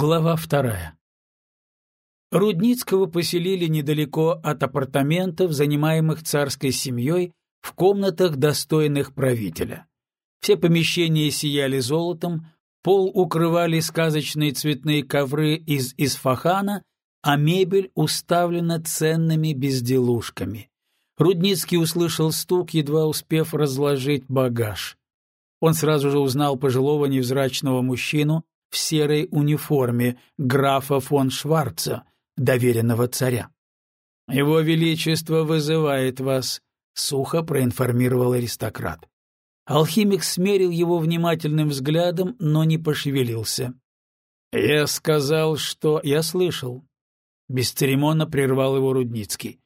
Глава вторая. Рудницкого поселили недалеко от апартаментов, занимаемых царской семьей, в комнатах, достойных правителя. Все помещения сияли золотом, пол укрывали сказочные цветные ковры из Исфахана, а мебель уставлена ценными безделушками. Рудницкий услышал стук, едва успев разложить багаж. Он сразу же узнал пожилого невзрачного мужчину в серой униформе графа фон Шварца, доверенного царя. «Его Величество вызывает вас», — сухо проинформировал аристократ. Алхимик смерил его внимательным взглядом, но не пошевелился. «Я сказал, что я слышал». Бесцеремонно прервал его Рудницкий.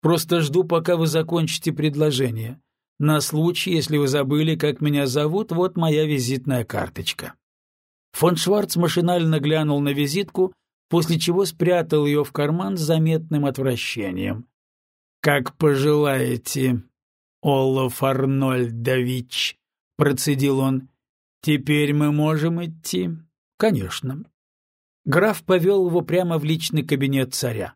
«Просто жду, пока вы закончите предложение. На случай, если вы забыли, как меня зовут, вот моя визитная карточка». Фон Шварц машинально глянул на визитку, после чего спрятал ее в карман с заметным отвращением. «Как пожелаете», Олаф Арнольдович, — процедил он, — теперь мы можем идти? Конечно. Граф повел его прямо в личный кабинет царя.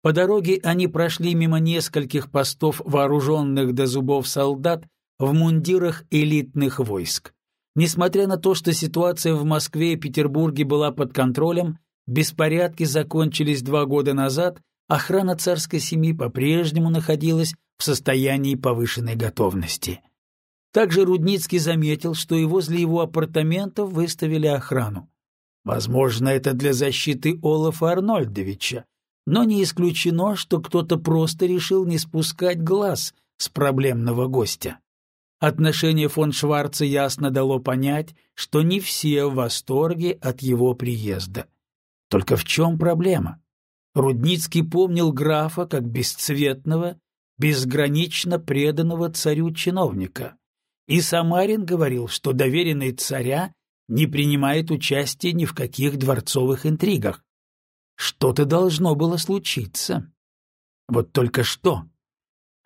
По дороге они прошли мимо нескольких постов вооруженных до зубов солдат в мундирах элитных войск. Несмотря на то, что ситуация в Москве и Петербурге была под контролем, беспорядки закончились два года назад, охрана царской семьи по-прежнему находилась в состоянии повышенной готовности. Также Рудницкий заметил, что и возле его апартаментов выставили охрану. Возможно, это для защиты Олафа Арнольдовича, но не исключено, что кто-то просто решил не спускать глаз с проблемного гостя. Отношение фон Шварца ясно дало понять, что не все в восторге от его приезда. Только в чем проблема? Рудницкий помнил графа как бесцветного безгранично преданного царю чиновника. И Самарин говорил, что доверенный царя не принимает участия ни в каких дворцовых интригах. Что-то должно было случиться. Вот только что.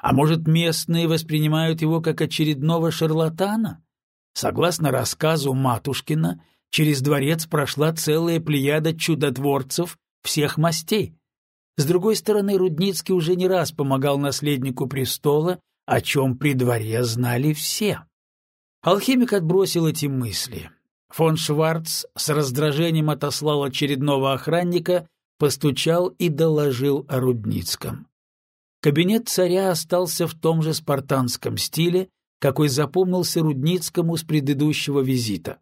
А может, местные воспринимают его как очередного шарлатана? Согласно рассказу Матушкина, через дворец прошла целая плеяда чудотворцев всех мастей. С другой стороны, Рудницкий уже не раз помогал наследнику престола, о чем при дворе знали все. Алхимик отбросил эти мысли. Фон Шварц с раздражением отослал очередного охранника, постучал и доложил о Рудницком. Кабинет царя остался в том же спартанском стиле, какой запомнился Рудницкому с предыдущего визита.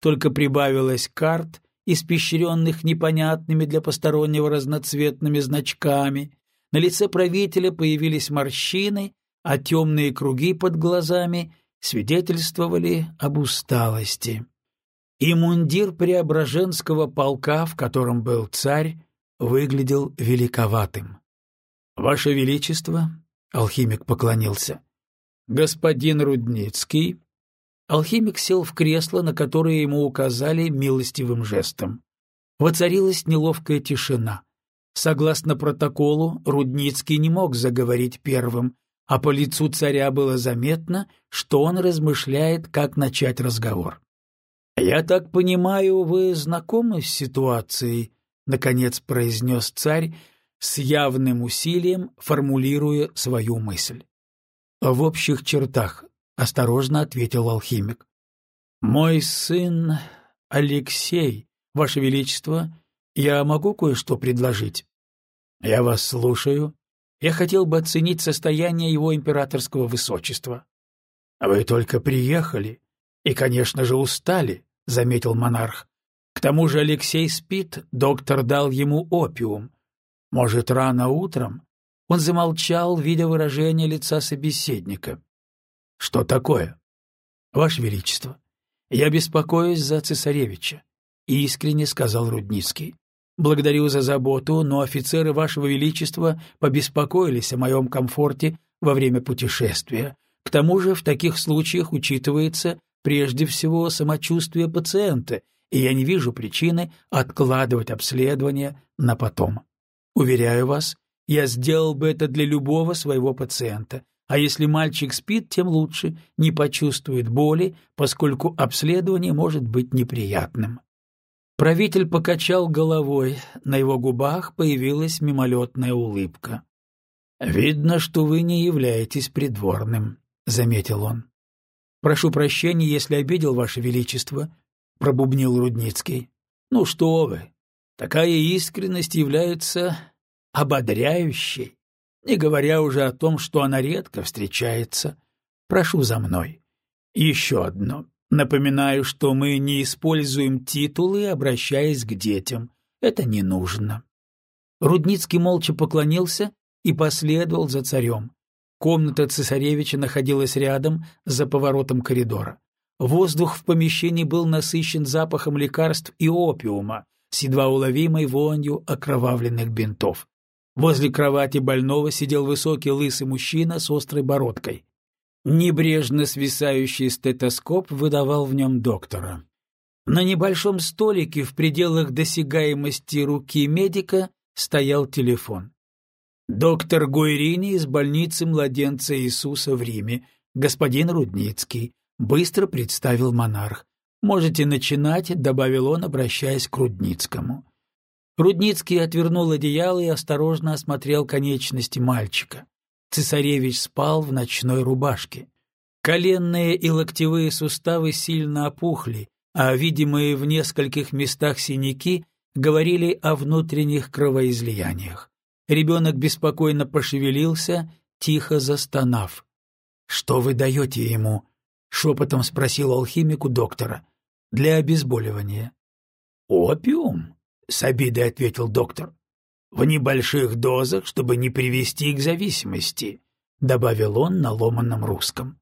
Только прибавилось карт, испещренных непонятными для постороннего разноцветными значками. На лице правителя появились морщины, а темные круги под глазами свидетельствовали об усталости. И мундир Преображенского полка, в котором был царь, выглядел великоватым. «Ваше Величество», — алхимик поклонился, — «господин Рудницкий Алхимик сел в кресло, на которое ему указали милостивым жестом. Воцарилась неловкая тишина. Согласно протоколу, Рудницкий не мог заговорить первым, а по лицу царя было заметно, что он размышляет, как начать разговор. «Я так понимаю, вы знакомы с ситуацией?» — наконец произнес царь, с явным усилием формулируя свою мысль. «В общих чертах», — осторожно ответил алхимик. «Мой сын Алексей, Ваше Величество, я могу кое-что предложить?» «Я вас слушаю. Я хотел бы оценить состояние его императорского высочества». «Вы только приехали и, конечно же, устали», — заметил монарх. «К тому же Алексей спит, доктор дал ему опиум. Может, рано утром?» Он замолчал, видя выражение лица собеседника. Что такое? Ваше Величество, я беспокоюсь за цесаревича, искренне сказал Рудницкий. Благодарю за заботу, но офицеры Вашего Величества побеспокоились о моем комфорте во время путешествия. К тому же в таких случаях учитывается прежде всего самочувствие пациента, и я не вижу причины откладывать обследование на потом. Уверяю вас, я сделал бы это для любого своего пациента, а если мальчик спит, тем лучше, не почувствует боли, поскольку обследование может быть неприятным. Правитель покачал головой, на его губах появилась мимолетная улыбка. «Видно, что вы не являетесь придворным», — заметил он. «Прошу прощения, если обидел Ваше Величество», — пробубнил Рудницкий. «Ну что вы, такая искренность является ободряющей, не говоря уже о том, что она редко встречается. Прошу за мной. Еще одно. Напоминаю, что мы не используем титулы, обращаясь к детям. Это не нужно». Рудницкий молча поклонился и последовал за царем. Комната цесаревича находилась рядом, за поворотом коридора. Воздух в помещении был насыщен запахом лекарств и опиума, с едва уловимой вонью окровавленных бинтов. Возле кровати больного сидел высокий лысый мужчина с острой бородкой. Небрежно свисающий стетоскоп выдавал в нем доктора. На небольшом столике в пределах досягаемости руки медика стоял телефон. Доктор Гуэрини из больницы младенца Иисуса в Риме, господин Рудницкий, быстро представил монарх. Можете начинать, добавил он, обращаясь к Рудницкому. Рудницкий отвернул одеяло и осторожно осмотрел конечности мальчика. Цесаревич спал в ночной рубашке. Коленные и локтевые суставы сильно опухли, а видимые в нескольких местах синяки говорили о внутренних кровоизлияниях. Ребенок беспокойно пошевелился, тихо застонав. — Что вы даете ему? — шепотом спросил алхимику доктора. — Для обезболивания. — Опиум? — с обидой ответил доктор. — В небольших дозах, чтобы не привести к зависимости, — добавил он на ломаном русском.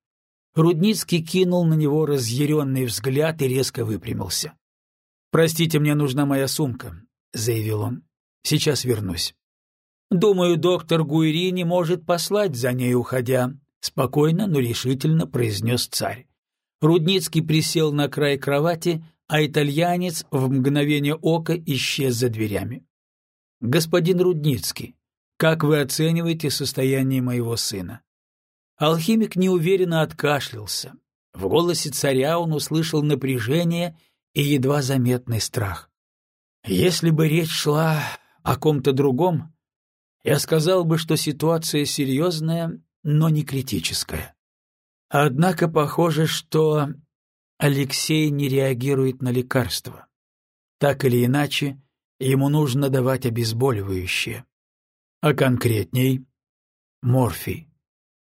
Рудницкий кинул на него разъяренный взгляд и резко выпрямился. — Простите, мне нужна моя сумка, — заявил он. — Сейчас вернусь. Думаю, доктор Гуирини может послать за ней, уходя, — спокойно, но решительно произнес царь. Рудницкий присел на край кровати, а итальянец в мгновение ока исчез за дверями. «Господин Рудницкий, как вы оцениваете состояние моего сына?» Алхимик неуверенно откашлялся. В голосе царя он услышал напряжение и едва заметный страх. «Если бы речь шла о ком-то другом, я сказал бы, что ситуация серьезная, но не критическая. Однако похоже, что Алексей не реагирует на лекарства. Так или иначе, ему нужно давать обезболивающее. А конкретней — морфий.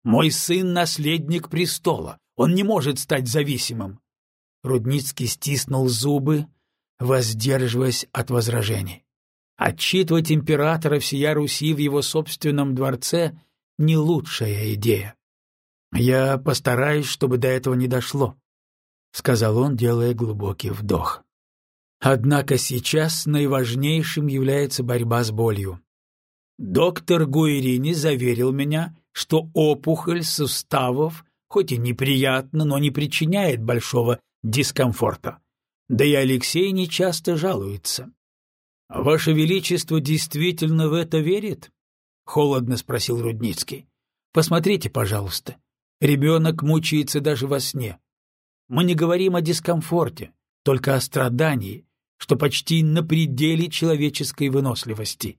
«Мой сын — наследник престола. Он не может стать зависимым». Рудницкий стиснул зубы, воздерживаясь от возражений. Отчитывать императора всея Руси в его собственном дворце — не лучшая идея. «Я постараюсь, чтобы до этого не дошло», — сказал он, делая глубокий вдох. Однако сейчас наиважнейшим является борьба с болью. Доктор Гуэрини заверил меня, что опухоль суставов хоть и неприятна, но не причиняет большого дискомфорта. Да и Алексей нечасто жалуется. — Ваше Величество действительно в это верит? — холодно спросил Рудницкий. — Посмотрите, пожалуйста. Ребенок мучается даже во сне. Мы не говорим о дискомфорте, только о страдании, что почти на пределе человеческой выносливости.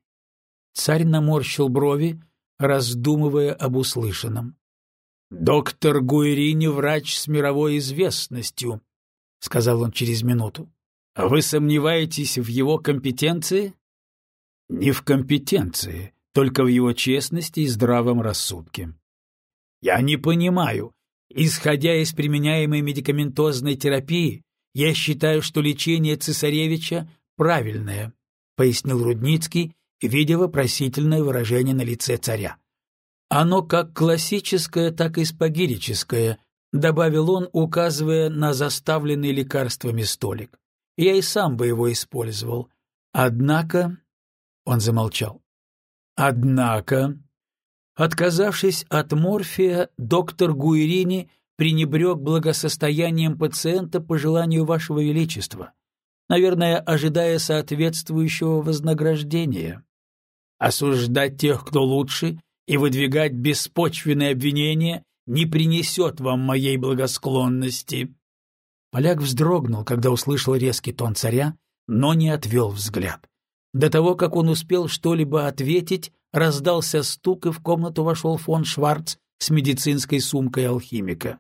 Царь наморщил брови, раздумывая об услышанном. — Доктор Гуэрини — врач с мировой известностью, — сказал он через минуту. А вы сомневаетесь в его компетенции? Не в компетенции, только в его честности и здравом рассудке. Я не понимаю. Исходя из применяемой медикаментозной терапии, я считаю, что лечение цесаревича правильное, пояснил Рудницкий, видя вопросительное выражение на лице царя. Оно как классическое, так и спагирическое, добавил он, указывая на заставленный лекарствами столик я и сам бы его использовал. Однако...» Он замолчал. «Однако...» Отказавшись от морфия, доктор Гуирини пренебрег благосостоянием пациента по желанию Вашего Величества, наверное, ожидая соответствующего вознаграждения. Осуждать тех, кто лучше, и выдвигать беспочвенные обвинения не принесет вам моей благосклонности. Поляк вздрогнул, когда услышал резкий тон царя, но не отвел взгляд. До того, как он успел что-либо ответить, раздался стук, и в комнату вошел фон Шварц с медицинской сумкой алхимика.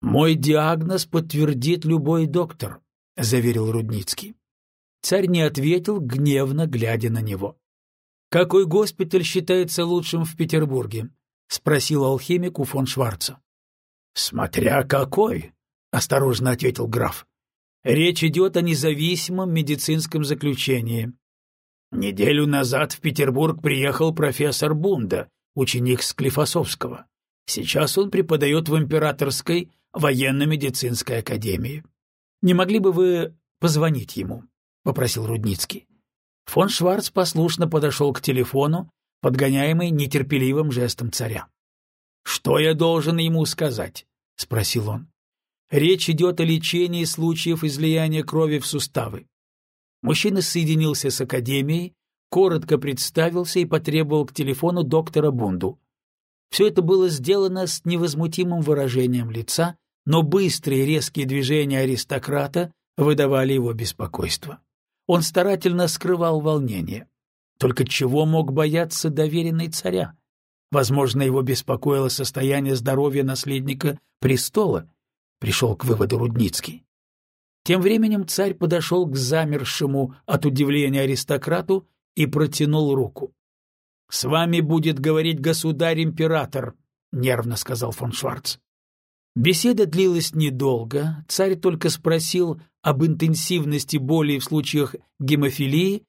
«Мой диагноз подтвердит любой доктор», — заверил Рудницкий. Царь не ответил, гневно глядя на него. «Какой госпиталь считается лучшим в Петербурге?» — спросил алхимик у фон Шварца. «Смотря какой», — осторожно ответил граф. «Речь идет о независимом медицинском заключении. Неделю назад в Петербург приехал профессор Бунда, ученик Склифосовского. Сейчас он преподает в Императорской военно-медицинской академии. Не могли бы вы позвонить ему? — попросил Рудницкий. Фон Шварц послушно подошел к телефону, подгоняемый нетерпеливым жестом царя. «Что я должен ему сказать?» — спросил он. «Речь идет о лечении случаев излияния крови в суставы». Мужчина соединился с академией, коротко представился и потребовал к телефону доктора Бунду. Все это было сделано с невозмутимым выражением лица, но быстрые резкие движения аристократа выдавали его беспокойство. Он старательно скрывал волнение. Только чего мог бояться доверенный царя? Возможно, его беспокоило состояние здоровья наследника престола, пришел к выводу Рудницкий. Тем временем царь подошел к замершему от удивления аристократу и протянул руку. — С вами будет говорить государь-император, — нервно сказал фон Шварц. Беседа длилась недолго, царь только спросил об интенсивности боли в случаях гемофилии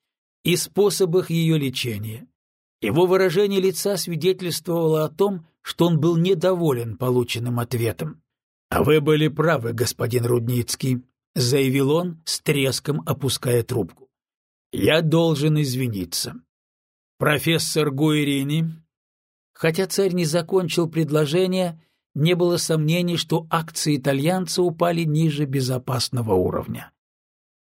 и способах ее лечения. Его выражение лица свидетельствовало о том, что он был недоволен полученным ответом. «А вы были правы, господин Рудницкий», — заявил он, с треском опуская трубку. «Я должен извиниться. Профессор Гуэрини...» Хотя царь не закончил предложение, не было сомнений, что акции итальянца упали ниже безопасного уровня.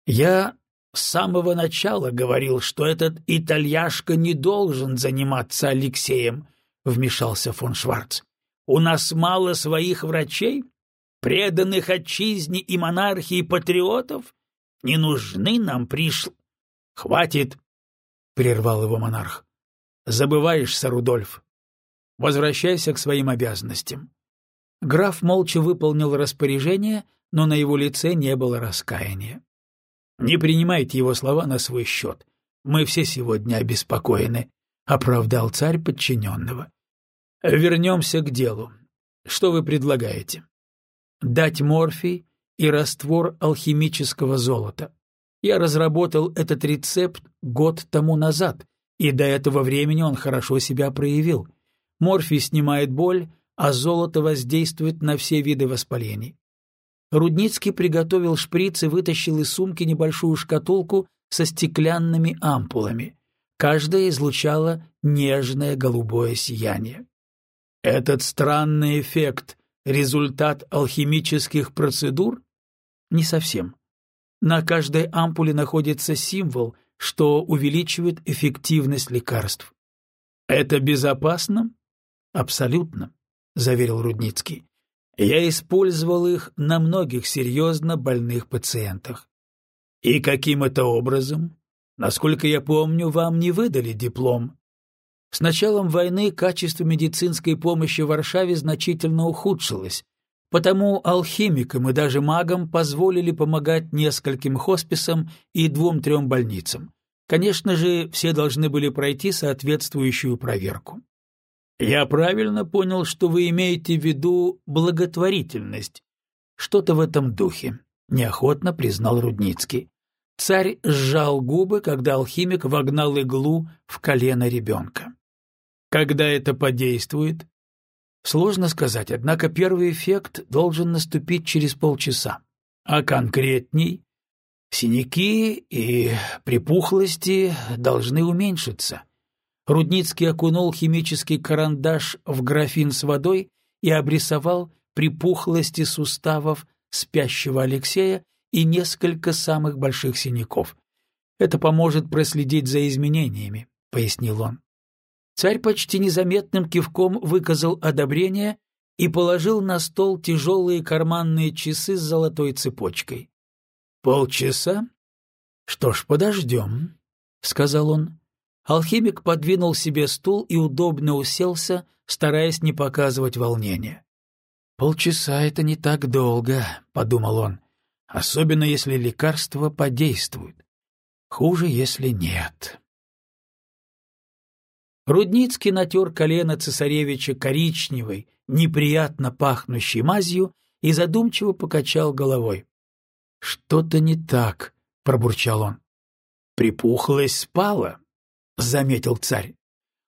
«Я с самого начала говорил, что этот итальяшка не должен заниматься Алексеем», — вмешался фон Шварц. «У нас мало своих врачей, преданных отчизне и монархии патриотов. Не нужны нам пришл...» «Хватит», — прервал его монарх. «Забываешься, Рудольф. Возвращайся к своим обязанностям. Граф молча выполнил распоряжение, но на его лице не было раскаяния. «Не принимайте его слова на свой счет. Мы все сегодня обеспокоены», — оправдал царь подчиненного. «Вернемся к делу. Что вы предлагаете?» «Дать морфий и раствор алхимического золота. Я разработал этот рецепт год тому назад, и до этого времени он хорошо себя проявил. Морфий снимает боль, а золото воздействует на все виды воспалений. Рудницкий приготовил шприц и вытащил из сумки небольшую шкатулку со стеклянными ампулами. Каждая излучала нежное голубое сияние. Этот странный эффект — результат алхимических процедур? Не совсем. На каждой ампуле находится символ, что увеличивает эффективность лекарств. Это безопасно? Абсолютно. — заверил Рудницкий. «Я использовал их на многих серьезно больных пациентах». «И каким это образом? Насколько я помню, вам не выдали диплом». С началом войны качество медицинской помощи в Варшаве значительно ухудшилось, потому алхимикам и даже магам позволили помогать нескольким хосписам и двум-трем больницам. Конечно же, все должны были пройти соответствующую проверку. Я правильно понял, что вы имеете в виду благотворительность. Что-то в этом духе, неохотно признал Рудницкий. Царь сжал губы, когда алхимик вогнал иглу в колено ребенка. Когда это подействует? Сложно сказать, однако первый эффект должен наступить через полчаса. А конкретней? Синяки и припухлости должны уменьшиться. Рудницкий окунул химический карандаш в графин с водой и обрисовал припухлости суставов спящего Алексея и несколько самых больших синяков. «Это поможет проследить за изменениями», — пояснил он. Царь почти незаметным кивком выказал одобрение и положил на стол тяжелые карманные часы с золотой цепочкой. «Полчаса? Что ж, подождем, — сказал он. Алхимик подвинул себе стул и удобно уселся, стараясь не показывать волнения. «Полчаса — это не так долго», — подумал он, — «особенно если лекарство подействует. Хуже, если нет». Рудницкий натер колено цесаревича коричневой, неприятно пахнущей мазью и задумчиво покачал головой. «Что-то не так», — пробурчал он. «Припухлость спала», — заметил царь.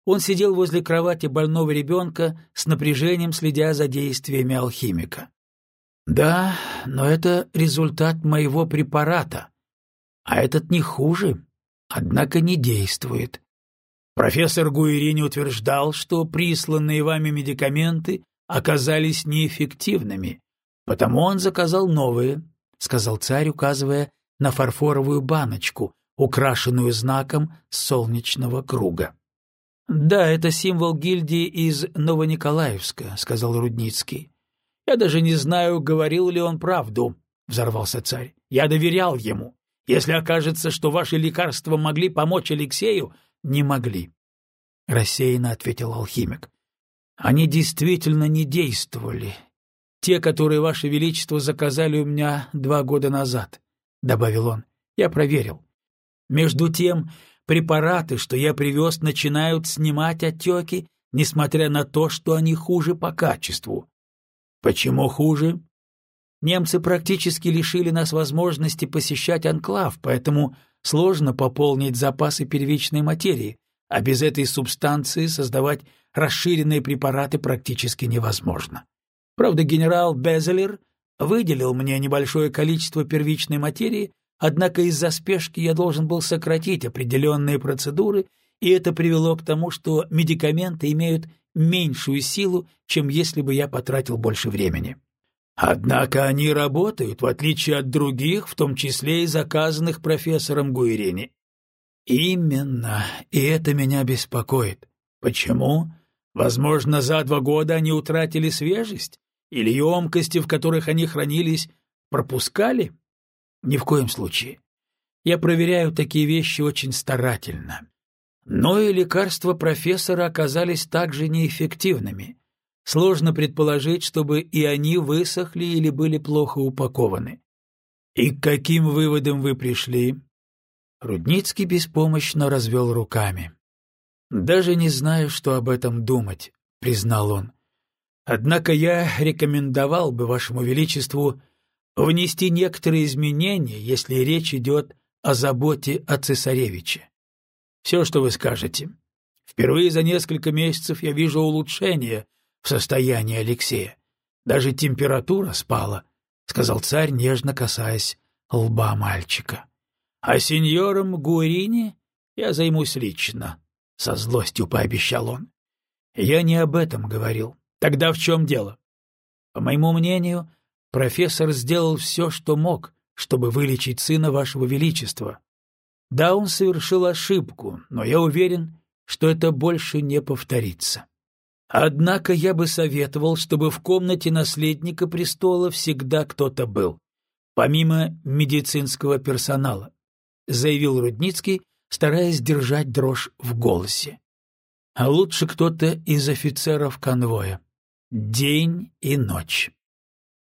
Он сидел возле кровати больного ребенка с напряжением следя за действиями алхимика. «Да, но это результат моего препарата, а этот не хуже, однако не действует. Профессор Гуэрини утверждал, что присланные вами медикаменты оказались неэффективными, потому он заказал новые, — сказал царь, указывая на фарфоровую баночку, украшенную знаком солнечного круга. — Да, это символ гильдии из Новониколаевска, — сказал Рудницкий. — Я даже не знаю, говорил ли он правду, — взорвался царь. — Я доверял ему. Если окажется, что ваши лекарства могли помочь Алексею, не могли. Рассеянно ответил алхимик. Они действительно не действовали. Те, которые, Ваше Величество, заказали у меня два года назад, — добавил он. Я проверил. Между тем, препараты, что я привез, начинают снимать отеки, несмотря на то, что они хуже по качеству. Почему хуже? Немцы практически лишили нас возможности посещать анклав, поэтому сложно пополнить запасы первичной материи, а без этой субстанции создавать расширенные препараты практически невозможно. Правда, генерал Безелер выделил мне небольшое количество первичной материи, однако из-за спешки я должен был сократить определенные процедуры, и это привело к тому, что медикаменты имеют меньшую силу, чем если бы я потратил больше времени. Однако они работают, в отличие от других, в том числе и заказанных профессором Гуирини. Именно, и это меня беспокоит. Почему? Возможно, за два года они утратили свежесть? Или емкости, в которых они хранились, пропускали? Ни в коем случае. Я проверяю такие вещи очень старательно. Но и лекарства профессора оказались также неэффективными. Сложно предположить, чтобы и они высохли или были плохо упакованы. И к каким выводам вы пришли? Рудницкий беспомощно развел руками. «Даже не знаю, что об этом думать», — признал он. «Однако я рекомендовал бы вашему величеству внести некоторые изменения, если речь идет о заботе о цесаревиче. Все, что вы скажете. Впервые за несколько месяцев я вижу улучшение в состоянии Алексея. Даже температура спала, — сказал царь, нежно касаясь лба мальчика. — А сеньором Гуарини я займусь лично, — со злостью пообещал он. — Я не об этом говорил. Тогда в чем дело? По моему мнению, профессор сделал все, что мог, чтобы вылечить сына вашего величества. Да, он совершил ошибку, но я уверен, что это больше не повторится. Однако я бы советовал, чтобы в комнате наследника престола всегда кто-то был, помимо медицинского персонала, заявил Рудницкий, стараясь держать дрожь в голосе. А лучше кто-то из офицеров конвоя. День и ночь.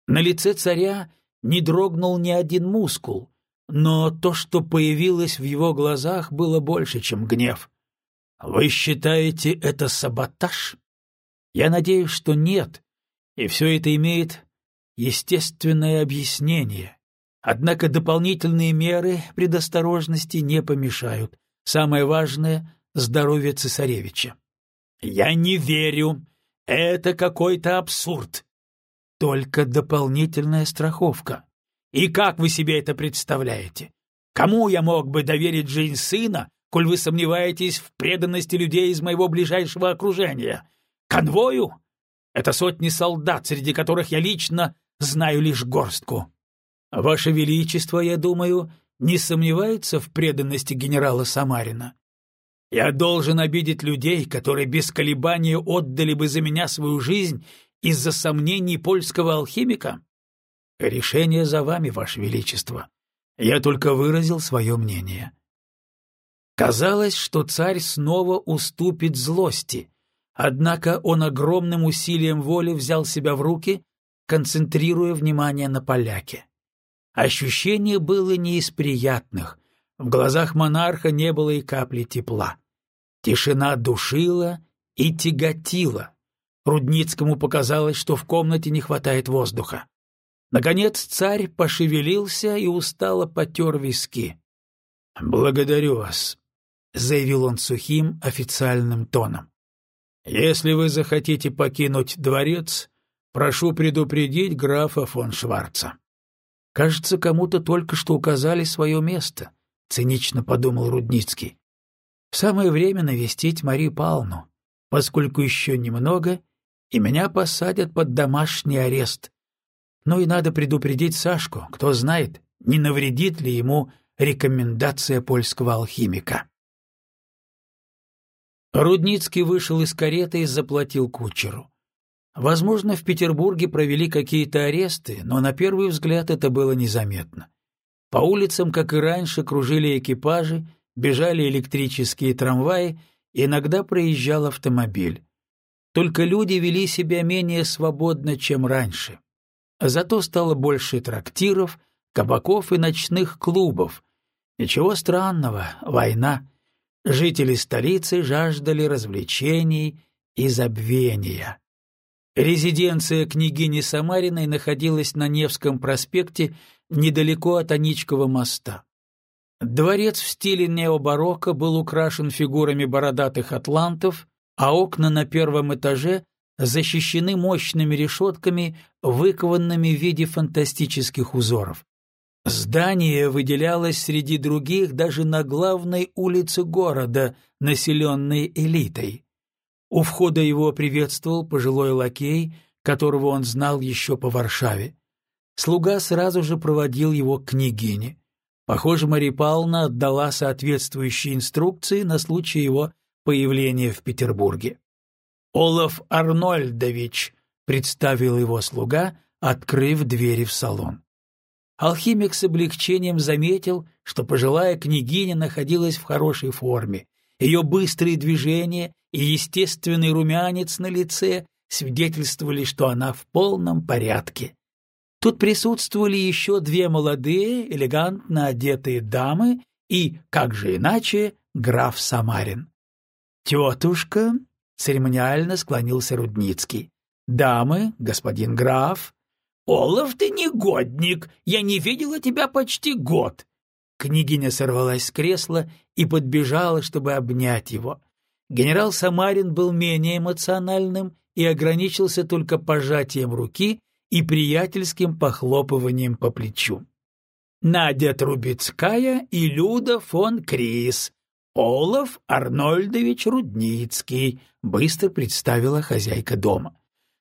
На лице царя не дрогнул ни один мускул, но то, что появилось в его глазах, было больше, чем гнев. «Вы считаете это саботаж?» Я надеюсь, что нет, и все это имеет естественное объяснение. Однако дополнительные меры предосторожности не помешают. Самое важное — здоровье цесаревича. «Я не верю. Это какой-то абсурд. Только дополнительная страховка. И как вы себе это представляете? Кому я мог бы доверить жизнь сына, коль вы сомневаетесь в преданности людей из моего ближайшего окружения? Конвою? Это сотни солдат, среди которых я лично знаю лишь горстку. Ваше Величество, я думаю, не сомневается в преданности генерала Самарина. Я должен обидеть людей, которые без колебания отдали бы за меня свою жизнь из-за сомнений польского алхимика? Решение за вами, Ваше Величество. Я только выразил свое мнение. Казалось, что царь снова уступит злости, однако он огромным усилием воли взял себя в руки, концентрируя внимание на поляке. Ощущение было не из приятных, в глазах монарха не было и капли тепла. Тишина душила и тяготила. Рудницкому показалось, что в комнате не хватает воздуха. Наконец царь пошевелился и устало потер виски. — Благодарю вас, — заявил он сухим официальным тоном. — Если вы захотите покинуть дворец, прошу предупредить графа фон Шварца. Кажется, кому-то только что указали свое место, — цинично подумал Рудницкий. Самое время навестить Марию Павловну, поскольку еще немного, и меня посадят под домашний арест. Ну и надо предупредить Сашку, кто знает, не навредит ли ему рекомендация польского алхимика. Рудницкий вышел из кареты и заплатил кучеру. Возможно, в Петербурге провели какие-то аресты, но на первый взгляд это было незаметно. По улицам, как и раньше, кружили экипажи, бежали электрические трамваи, иногда проезжал автомобиль. Только люди вели себя менее свободно, чем раньше. Зато стало больше трактиров, кабаков и ночных клубов. Ничего странного, война. Жители столицы жаждали развлечений и забвения. Резиденция княгини Самариной находилась на Невском проспекте недалеко от Аничкова моста. Дворец в стиле необарокко был украшен фигурами бородатых атлантов, а окна на первом этаже защищены мощными решетками, выкованными в виде фантастических узоров. Здание выделялось среди других даже на главной улице города, населенной элитой. У входа его приветствовал пожилой лакей, которого он знал еще по Варшаве. Слуга сразу же проводил его к княгине. Похоже, Мария Павловна отдала соответствующие инструкции на случай его появления в Петербурге. «Олаф Арнольдович», — представил его слуга, открыв двери в салон. Алхимик с облегчением заметил, что пожилая княгиня находилась в хорошей форме. Ее быстрые движения и естественный румянец на лице свидетельствовали, что она в полном порядке. Тут присутствовали еще две молодые, элегантно одетые дамы и, как же иначе, граф Самарин. «Тетушка», — церемониально склонился Рудницкий, — «дамы, господин граф». «Олаф, ты негодник! Я не видела тебя почти год!» Княгиня сорвалась с кресла и подбежала, чтобы обнять его. Генерал Самарин был менее эмоциональным и ограничился только пожатием руки и приятельским похлопыванием по плечу. Надя Трубецкая и Люда фон Крис. Олаф Арнольдович Рудницкий, быстро представила хозяйка дома.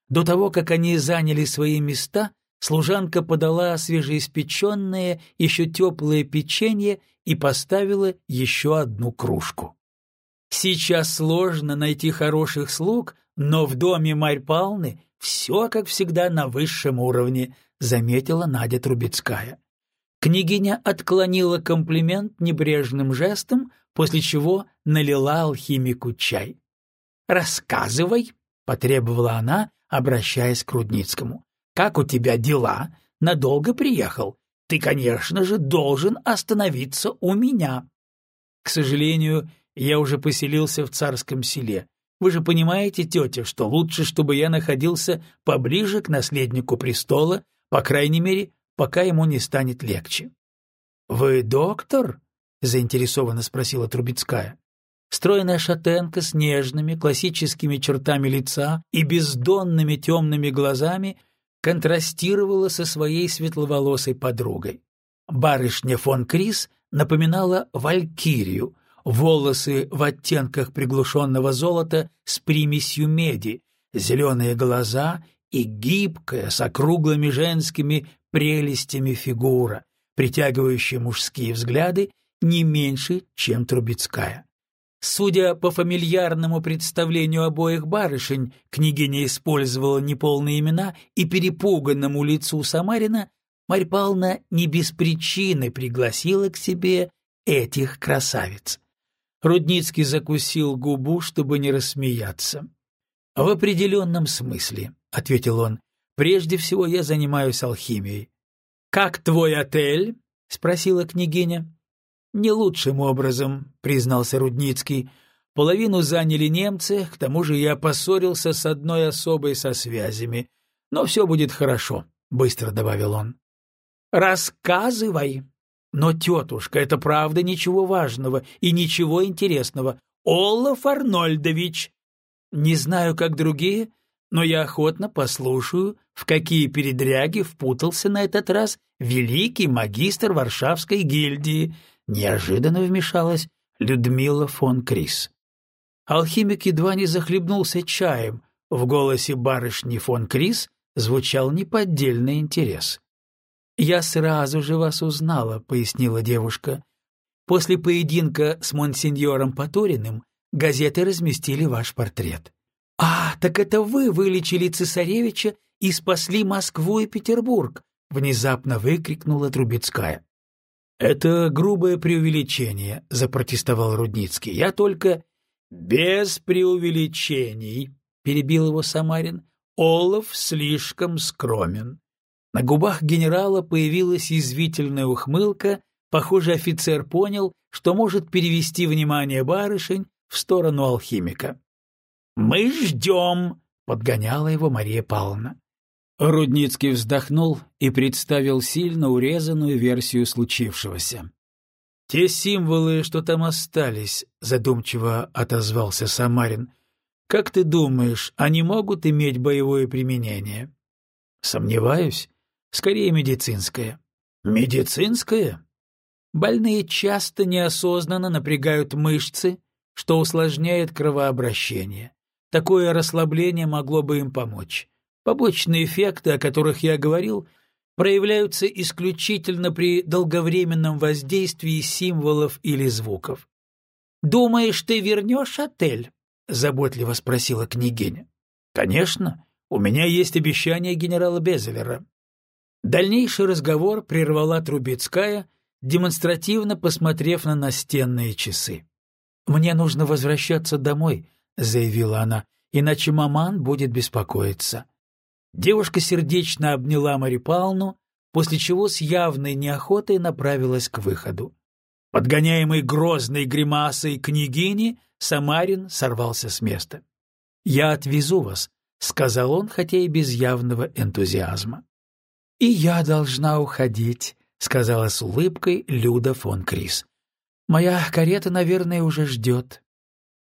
До того, как они заняли свои места, служанка подала свежеиспеченное, еще теплое печенье и поставила еще одну кружку. Сейчас сложно найти хороших слуг, но в доме Марь Павловны все, как всегда, на высшем уровне, заметила Надя Трубецкая. Княгиня отклонила комплимент небрежным жестом, после чего налила алхимику чай. «Рассказывай», — потребовала она, обращаясь к Рудницкому. «Как у тебя дела? Надолго приехал? Ты, конечно же, должен остановиться у меня». К сожалению, я уже поселился в царском селе. Вы же понимаете, тетя, что лучше, чтобы я находился поближе к наследнику престола, по крайней мере, пока ему не станет легче. — Вы доктор? — заинтересованно спросила Трубецкая. Стройная шатенка с нежными классическими чертами лица и бездонными темными глазами контрастировала со своей светловолосой подругой. Барышня фон Крис напоминала валькирию, волосы в оттенках приглушенного золота с примесью меди, зеленые глаза и гибкая с округлыми женскими прелестями фигура, притягивающая мужские взгляды не меньше, чем Трубецкая. Судя по фамильярному представлению обоих барышень, княгиня использовала неполные имена, и перепуганному лицу Самарина Марь Павловна не без причины пригласила к себе этих красавиц. Рудницкий закусил губу, чтобы не рассмеяться. — В определенном смысле, — ответил он, — прежде всего я занимаюсь алхимией. — Как твой отель? — спросила княгиня. — Не лучшим образом, — признался Рудницкий. Половину заняли немцы, к тому же я поссорился с одной особой со связями. Но все будет хорошо, — быстро добавил он. — Рассказывай. Но, тетушка, это правда ничего важного и ничего интересного. Олаф Арнольдович. Не знаю, как другие, но я охотно послушаю, в какие передряги впутался на этот раз великий магистр Варшавской гильдии. Неожиданно вмешалась Людмила фон Крис. Алхимик едва не захлебнулся чаем. В голосе барышни фон Крис звучал неподдельный интерес. «Я сразу же вас узнала», — пояснила девушка. «После поединка с монсеньором Паториным газеты разместили ваш портрет». «А, так это вы вылечили цесаревича и спасли Москву и Петербург!» — внезапно выкрикнула Трубецкая. «Это грубое преувеличение», — запротестовал Рудницкий. «Я только...» «Без преувеличений», — перебил его Самарин. «Олаф слишком скромен. На губах генерала появилась язвительная ухмылка, похоже, офицер понял, что может перевести внимание барышень в сторону алхимика. «Мы ждем!» — подгоняла его Мария Павловна. Рудницкий вздохнул и представил сильно урезанную версию случившегося. «Те символы, что там остались», — задумчиво отозвался Самарин. «Как ты думаешь, они могут иметь боевое применение?» «Сомневаюсь. Скорее медицинское. Медицинское? Больные часто неосознанно напрягают мышцы, что усложняет кровообращение. Такое расслабление могло бы им помочь. Побочные эффекты, о которых я говорил, проявляются исключительно при долговременном воздействии символов или звуков. «Думаешь, ты вернешь отель?» — заботливо спросила княгиня. «Конечно. У меня есть обещание генерала Безелера. Дальнейший разговор прервала Трубецкая, демонстративно посмотрев на настенные часы. «Мне нужно возвращаться домой», — заявила она, — «иначе маман будет беспокоиться». Девушка сердечно обняла Марию Павловну, после чего с явной неохотой направилась к выходу. Подгоняемый грозной гримасой княгини, Самарин сорвался с места. «Я отвезу вас», — сказал он, хотя и без явного энтузиазма. «И я должна уходить», — сказала с улыбкой Люда фон Крис. «Моя карета, наверное, уже ждет».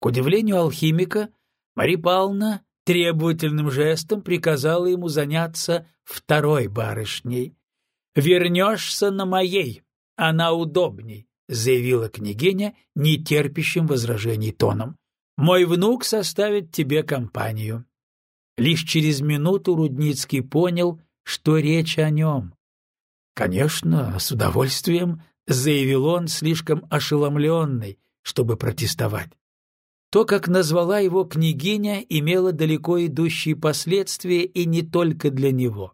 К удивлению алхимика, Мария Павловна требовательным жестом приказала ему заняться второй барышней. «Вернешься на моей, она удобней», — заявила княгиня нетерпящим возражений тоном. «Мой внук составит тебе компанию». Лишь через минуту Рудницкий понял, что речь о нем. Конечно, с удовольствием, заявил он, слишком ошеломленный, чтобы протестовать. То, как назвала его княгиня, имело далеко идущие последствия и не только для него.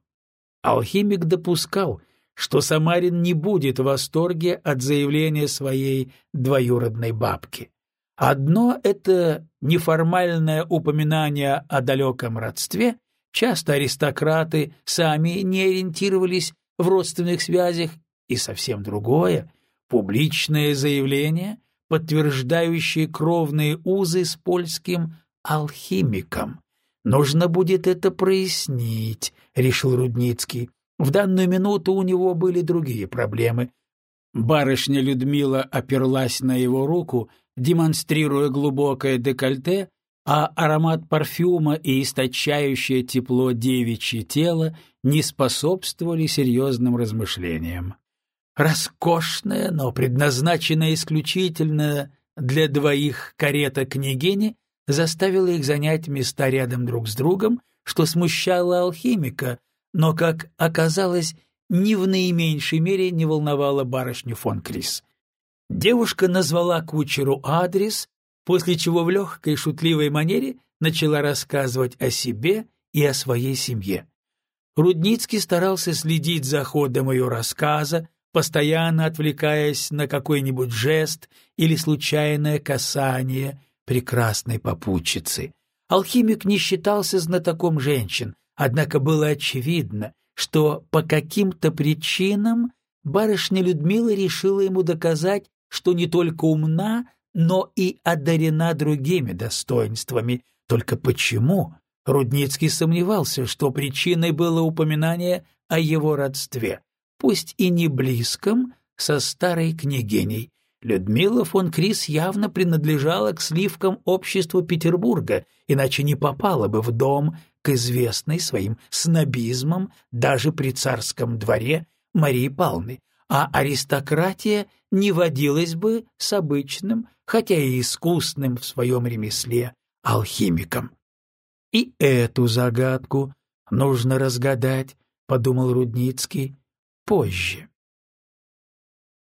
Алхимик допускал, что Самарин не будет в восторге от заявления своей двоюродной бабки. Одно — это неформальное упоминание о далеком родстве, Часто аристократы сами не ориентировались в родственных связях, и совсем другое — публичное заявление, подтверждающее кровные узы с польским алхимиком. «Нужно будет это прояснить», — решил Рудницкий. В данную минуту у него были другие проблемы. Барышня Людмила оперлась на его руку, демонстрируя глубокое декольте, а аромат парфюма и источающее тепло девичье тело не способствовали серьезным размышлениям. Роскошная, но предназначенная исключительно для двоих карета княгини заставила их занять места рядом друг с другом, что смущало алхимика, но, как оказалось, ни в наименьшей мере не волновало барышню фон Крис. Девушка назвала кучеру адрес, после чего в легкой шутливой манере начала рассказывать о себе и о своей семье. Рудницкий старался следить за ходом ее рассказа, постоянно отвлекаясь на какой-нибудь жест или случайное касание прекрасной попутчицы. Алхимик не считался знатоком женщин, однако было очевидно, что по каким-то причинам барышня Людмила решила ему доказать, что не только умна, но и одарена другими достоинствами. Только почему? Рудницкий сомневался, что причиной было упоминание о его родстве, пусть и не близком, со старой княгиней. Людмила фон Крис явно принадлежала к сливкам общества Петербурга, иначе не попала бы в дом к известной своим снобизмом даже при царском дворе Марии Павловны, а аристократия не водилась бы с обычным, хотя и искусным в своем ремесле, алхимиком. «И эту загадку нужно разгадать», — подумал Рудницкий, — «позже».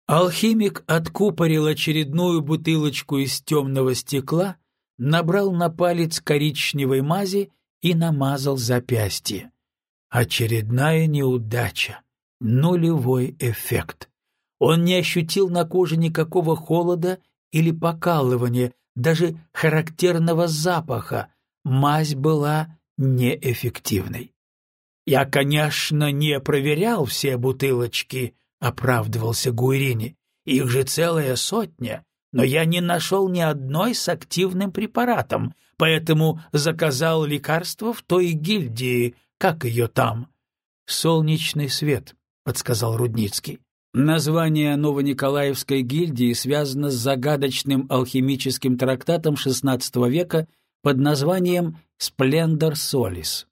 Алхимик откупорил очередную бутылочку из темного стекла, набрал на палец коричневой мази и намазал запястье. Очередная неудача, нулевой эффект. Он не ощутил на коже никакого холода или покалывания, даже характерного запаха. Мазь была неэффективной. «Я, конечно, не проверял все бутылочки», — оправдывался Гуирини. «Их же целая сотня, но я не нашел ни одной с активным препаратом, поэтому заказал лекарство в той гильдии, как ее там». «Солнечный свет», — подсказал Рудницкий. Название Новониколаевской гильдии связано с загадочным алхимическим трактатом XVI века под названием «Сплендор Солис».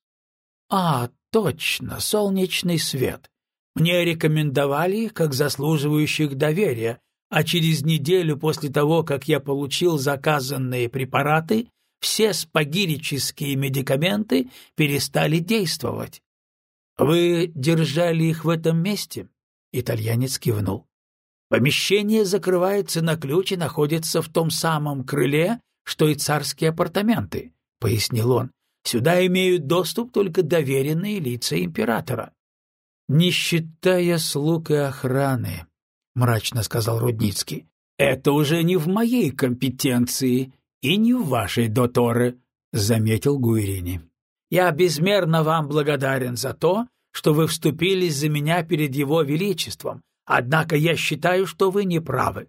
«А, точно, солнечный свет. Мне рекомендовали как заслуживающих доверия, а через неделю после того, как я получил заказанные препараты, все спагирические медикаменты перестали действовать. Вы держали их в этом месте?» Итальянец кивнул. Помещение закрывается на ключ и находится в том самом крыле, что и царские апартаменты, — пояснил он. Сюда имеют доступ только доверенные лица императора. — Не считая слуг и охраны, — мрачно сказал Рудницкий. — Это уже не в моей компетенции и не в вашей, доторе, — заметил Гуирини. — Я безмерно вам благодарен за то, что вы вступились за меня перед его величеством, однако я считаю, что вы не правы.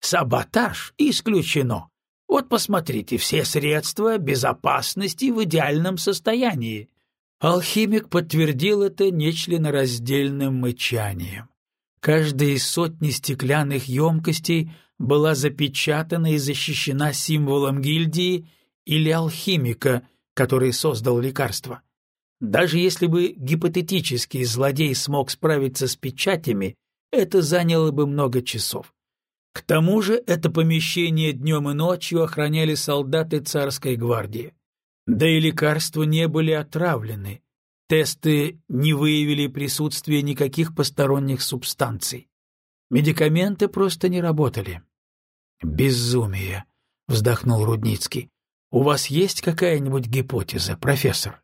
Саботаж исключено. Вот посмотрите, все средства безопасности в идеальном состоянии. Алхимик подтвердил это нечленораздельным мычанием. Каждая из сотни стеклянных емкостей была запечатана и защищена символом гильдии или алхимика, который создал лекарство. Даже если бы гипотетический злодей смог справиться с печатями, это заняло бы много часов. К тому же это помещение днем и ночью охраняли солдаты царской гвардии. Да и лекарства не были отравлены. Тесты не выявили присутствие никаких посторонних субстанций. Медикаменты просто не работали. «Безумие», — вздохнул Рудницкий. «У вас есть какая-нибудь гипотеза, профессор?»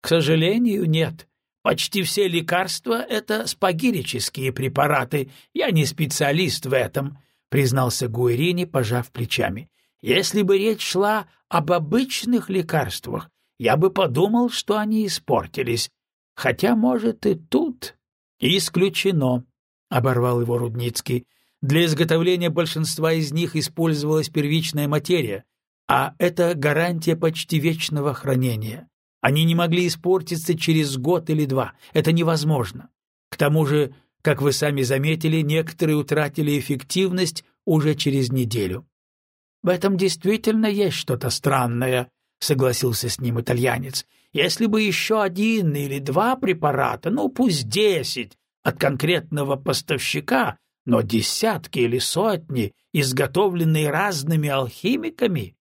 К сожалению, нет. Почти все лекарства — это спагирические препараты. Я не специалист в этом, — признался Гуэрини, пожав плечами. Если бы речь шла об обычных лекарствах, я бы подумал, что они испортились. Хотя, может, и тут... Исключено, — оборвал его Рудницкий. Для изготовления большинства из них использовалась первичная материя, а это гарантия почти вечного хранения. Они не могли испортиться через год или два. Это невозможно. К тому же, как вы сами заметили, некоторые утратили эффективность уже через неделю. В этом действительно есть что-то странное, согласился с ним итальянец. Если бы еще один или два препарата, ну пусть десять, от конкретного поставщика, но десятки или сотни, изготовленные разными алхимиками,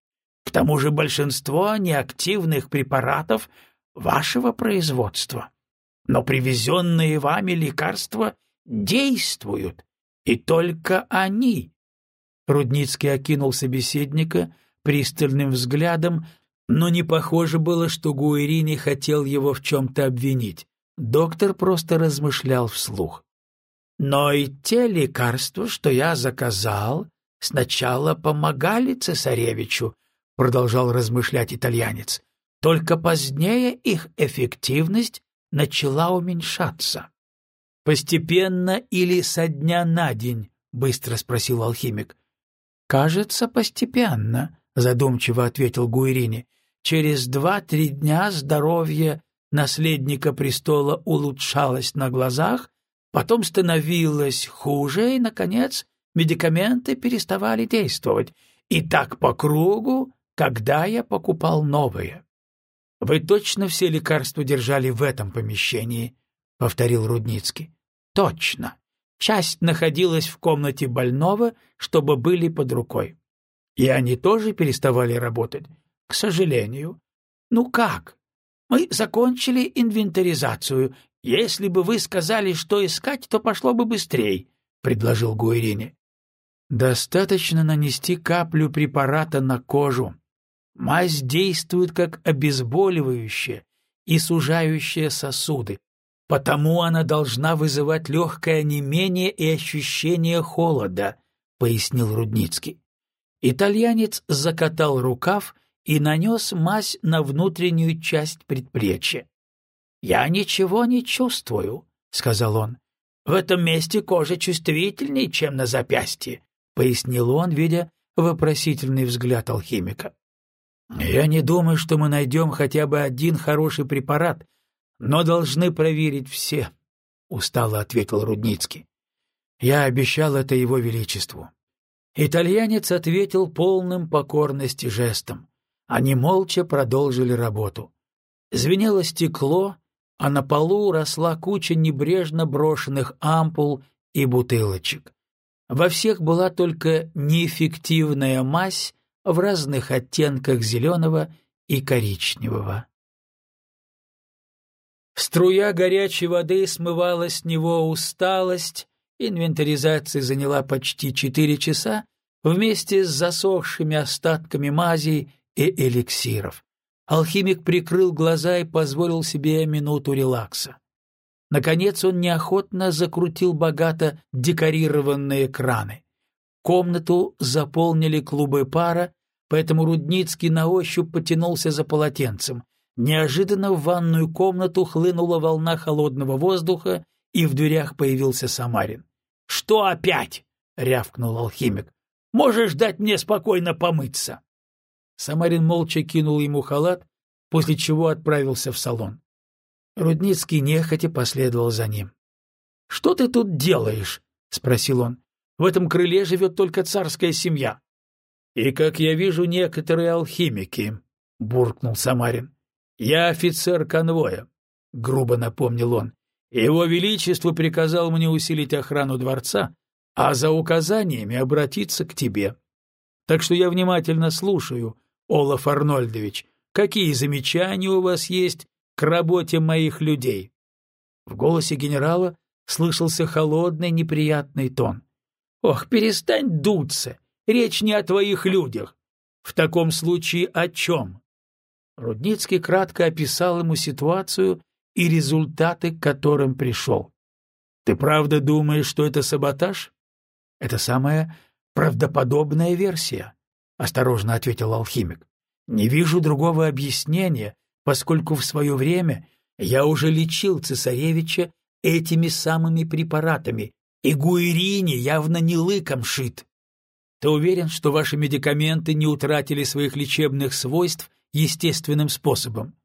к тому же большинство неактивных препаратов вашего производства. Но привезенные вами лекарства действуют, и только они. Рудницкий окинул собеседника пристальным взглядом, но не похоже было, что Гуэрини хотел его в чем-то обвинить. Доктор просто размышлял вслух. Но и те лекарства, что я заказал, сначала помогали цесаревичу, продолжал размышлять итальянец. Только позднее их эффективность начала уменьшаться. Постепенно или со дня на день? быстро спросил алхимик. Кажется, постепенно, задумчиво ответил Гуирини. Через два-три дня здоровье наследника престола улучшалось на глазах, потом становилось хуже, и, наконец, медикаменты переставали действовать. И так по кругу, когда я покупал новые. — Вы точно все лекарства держали в этом помещении? — повторил Рудницкий. — Точно. Часть находилась в комнате больного, чтобы были под рукой. И они тоже переставали работать? — К сожалению. — Ну как? Мы закончили инвентаризацию. Если бы вы сказали, что искать, то пошло бы быстрее, — предложил Гуэрини. Достаточно нанести каплю препарата на кожу. Мазь действует как обезболивающее и сужающее сосуды, потому она должна вызывать легкое онемение и ощущение холода, — пояснил Рудницкий. Итальянец закатал рукав и нанес мазь на внутреннюю часть предплечья. — Я ничего не чувствую, — сказал он. — В этом месте кожа чувствительнее, чем на запястье, — пояснил он, видя вопросительный взгляд алхимика. — Я не думаю, что мы найдем хотя бы один хороший препарат, но должны проверить все, — устало ответил Рудницкий. Я обещал это его величеству. Итальянец ответил полным покорности жестом. Они молча продолжили работу. Звенело стекло, а на полу росла куча небрежно брошенных ампул и бутылочек. Во всех была только неэффективная мазь в разных оттенках зеленого и коричневого. Струя горячей воды смывала с него усталость, инвентаризация заняла почти четыре часа вместе с засохшими остатками мазей и эликсиров. Алхимик прикрыл глаза и позволил себе минуту релакса. Наконец он неохотно закрутил богато декорированные краны. Комнату заполнили клубы пара, поэтому Рудницкий на ощупь потянулся за полотенцем. Неожиданно в ванную комнату хлынула волна холодного воздуха, и в дверях появился Самарин. — Что опять? — рявкнул алхимик. — Можешь дать мне спокойно помыться? Самарин молча кинул ему халат, после чего отправился в салон. Рудницкий нехотя последовал за ним. — Что ты тут делаешь? — спросил он. — В этом крыле живет только царская семья. — И, как я вижу, некоторые алхимики, — буркнул Самарин. — Я офицер конвоя, — грубо напомнил он. Его Величество приказал мне усилить охрану дворца, а за указаниями обратиться к тебе. Так что я внимательно слушаю, Олаф Арнольдович, какие замечания у вас есть к работе моих людей?» В голосе генерала слышался холодный неприятный тон. «Ох, перестань дуться! Речь не о твоих людях! В таком случае о чем?» Рудницкий кратко описал ему ситуацию и результаты, к которым пришел. «Ты правда думаешь, что это саботаж?» «Это самая правдоподобная версия осторожно ответил алхимик. Не вижу другого объяснения, поскольку в свое время я уже лечил цесаревича этими самыми препаратами, и Гуирини явно не лыком шит. Ты уверен, что ваши медикаменты не утратили своих лечебных свойств естественным способом?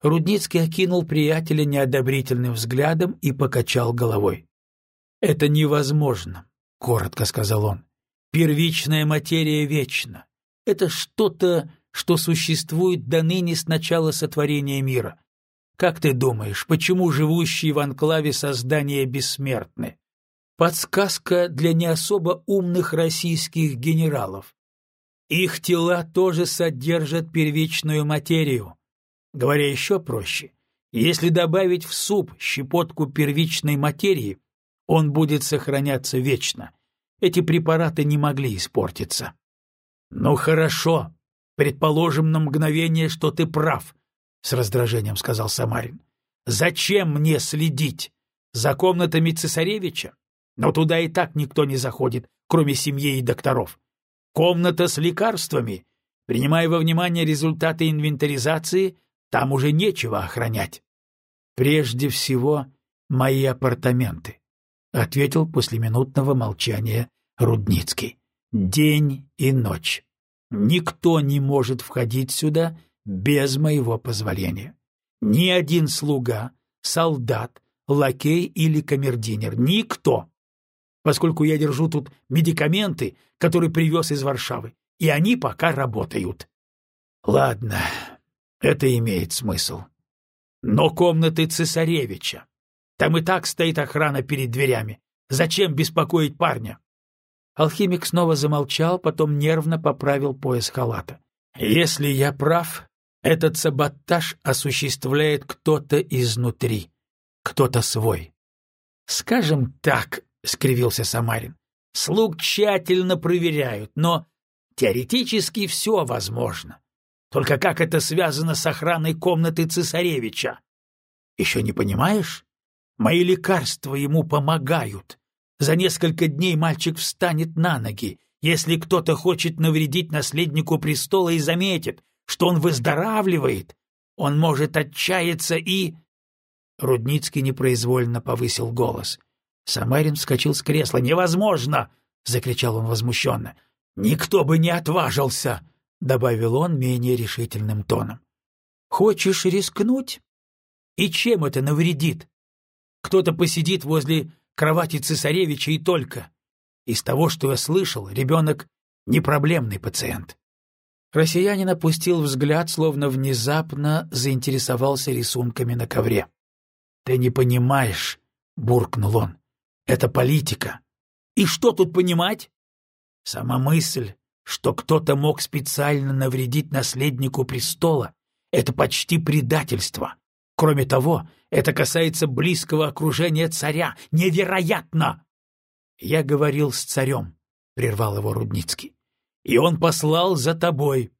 Рудницкий окинул приятеля неодобрительным взглядом и покачал головой. «Это невозможно», — коротко сказал он. «Первичная материя вечна. Это что-то, что существует до ныне с начала сотворения мира. Как ты думаешь, почему живущие в анклаве создания бессмертны? Подсказка для не особо умных российских генералов. Их тела тоже содержат первичную материю. Говоря еще проще, если добавить в суп щепотку первичной материи, он будет сохраняться вечно. Эти препараты не могли испортиться. «Ну хорошо, предположим на мгновение, что ты прав», — с раздражением сказал Самарин. Зачем мне следить за комнатами цесаревича? Но туда и так никто не заходит, кроме семьи и докторов. Комната с лекарствами. Принимая во внимание результаты инвентаризации, там уже нечего охранять. Прежде всего, мои апартаменты, — ответил после минутного молчания Рудницкий. День и ночь. Никто не может входить сюда без моего позволения. Ни один слуга, солдат, лакей или камердинер. Никто поскольку я держу тут медикаменты, которые привез из Варшавы, и они пока работают. Ладно, это имеет смысл. Но комнаты цесаревича. Там и так стоит охрана перед дверями. Зачем беспокоить парня? Алхимик снова замолчал, потом нервно поправил пояс халата. Если я прав, этот саботаж осуществляет кто-то изнутри, кто-то свой. Скажем так, — скривился Самарин. «Слуг тщательно проверяют, но теоретически все возможно. Только как это связано с охраной комнаты цесаревича? Еще не понимаешь? Мои лекарства ему помогают. За несколько дней мальчик встанет на ноги. Если кто-то хочет навредить наследнику престола и заметит, что он выздоравливает, он может отчаяться и...» Рудницкий непроизвольно повысил голос. Самарин вскочил с кресла. «Невозможно!» — закричал он возмущенно. «Никто бы не отважился!» — добавил он менее решительным тоном. «Хочешь рискнуть? И чем это навредит? Кто-то посидит возле кровати цесаревича и только. Из того, что я слышал, ребенок — непроблемный пациент». Россиянин опустил взгляд, словно внезапно заинтересовался рисунками на ковре. «Ты не понимаешь», — буркнул он. Это политика. И что тут понимать? Сама мысль, что кто-то мог специально навредить наследнику престола, это почти предательство. Кроме того, это касается близкого окружения царя. Невероятно! Я говорил с царем, — прервал его Рудницкий, — и он послал за тобой.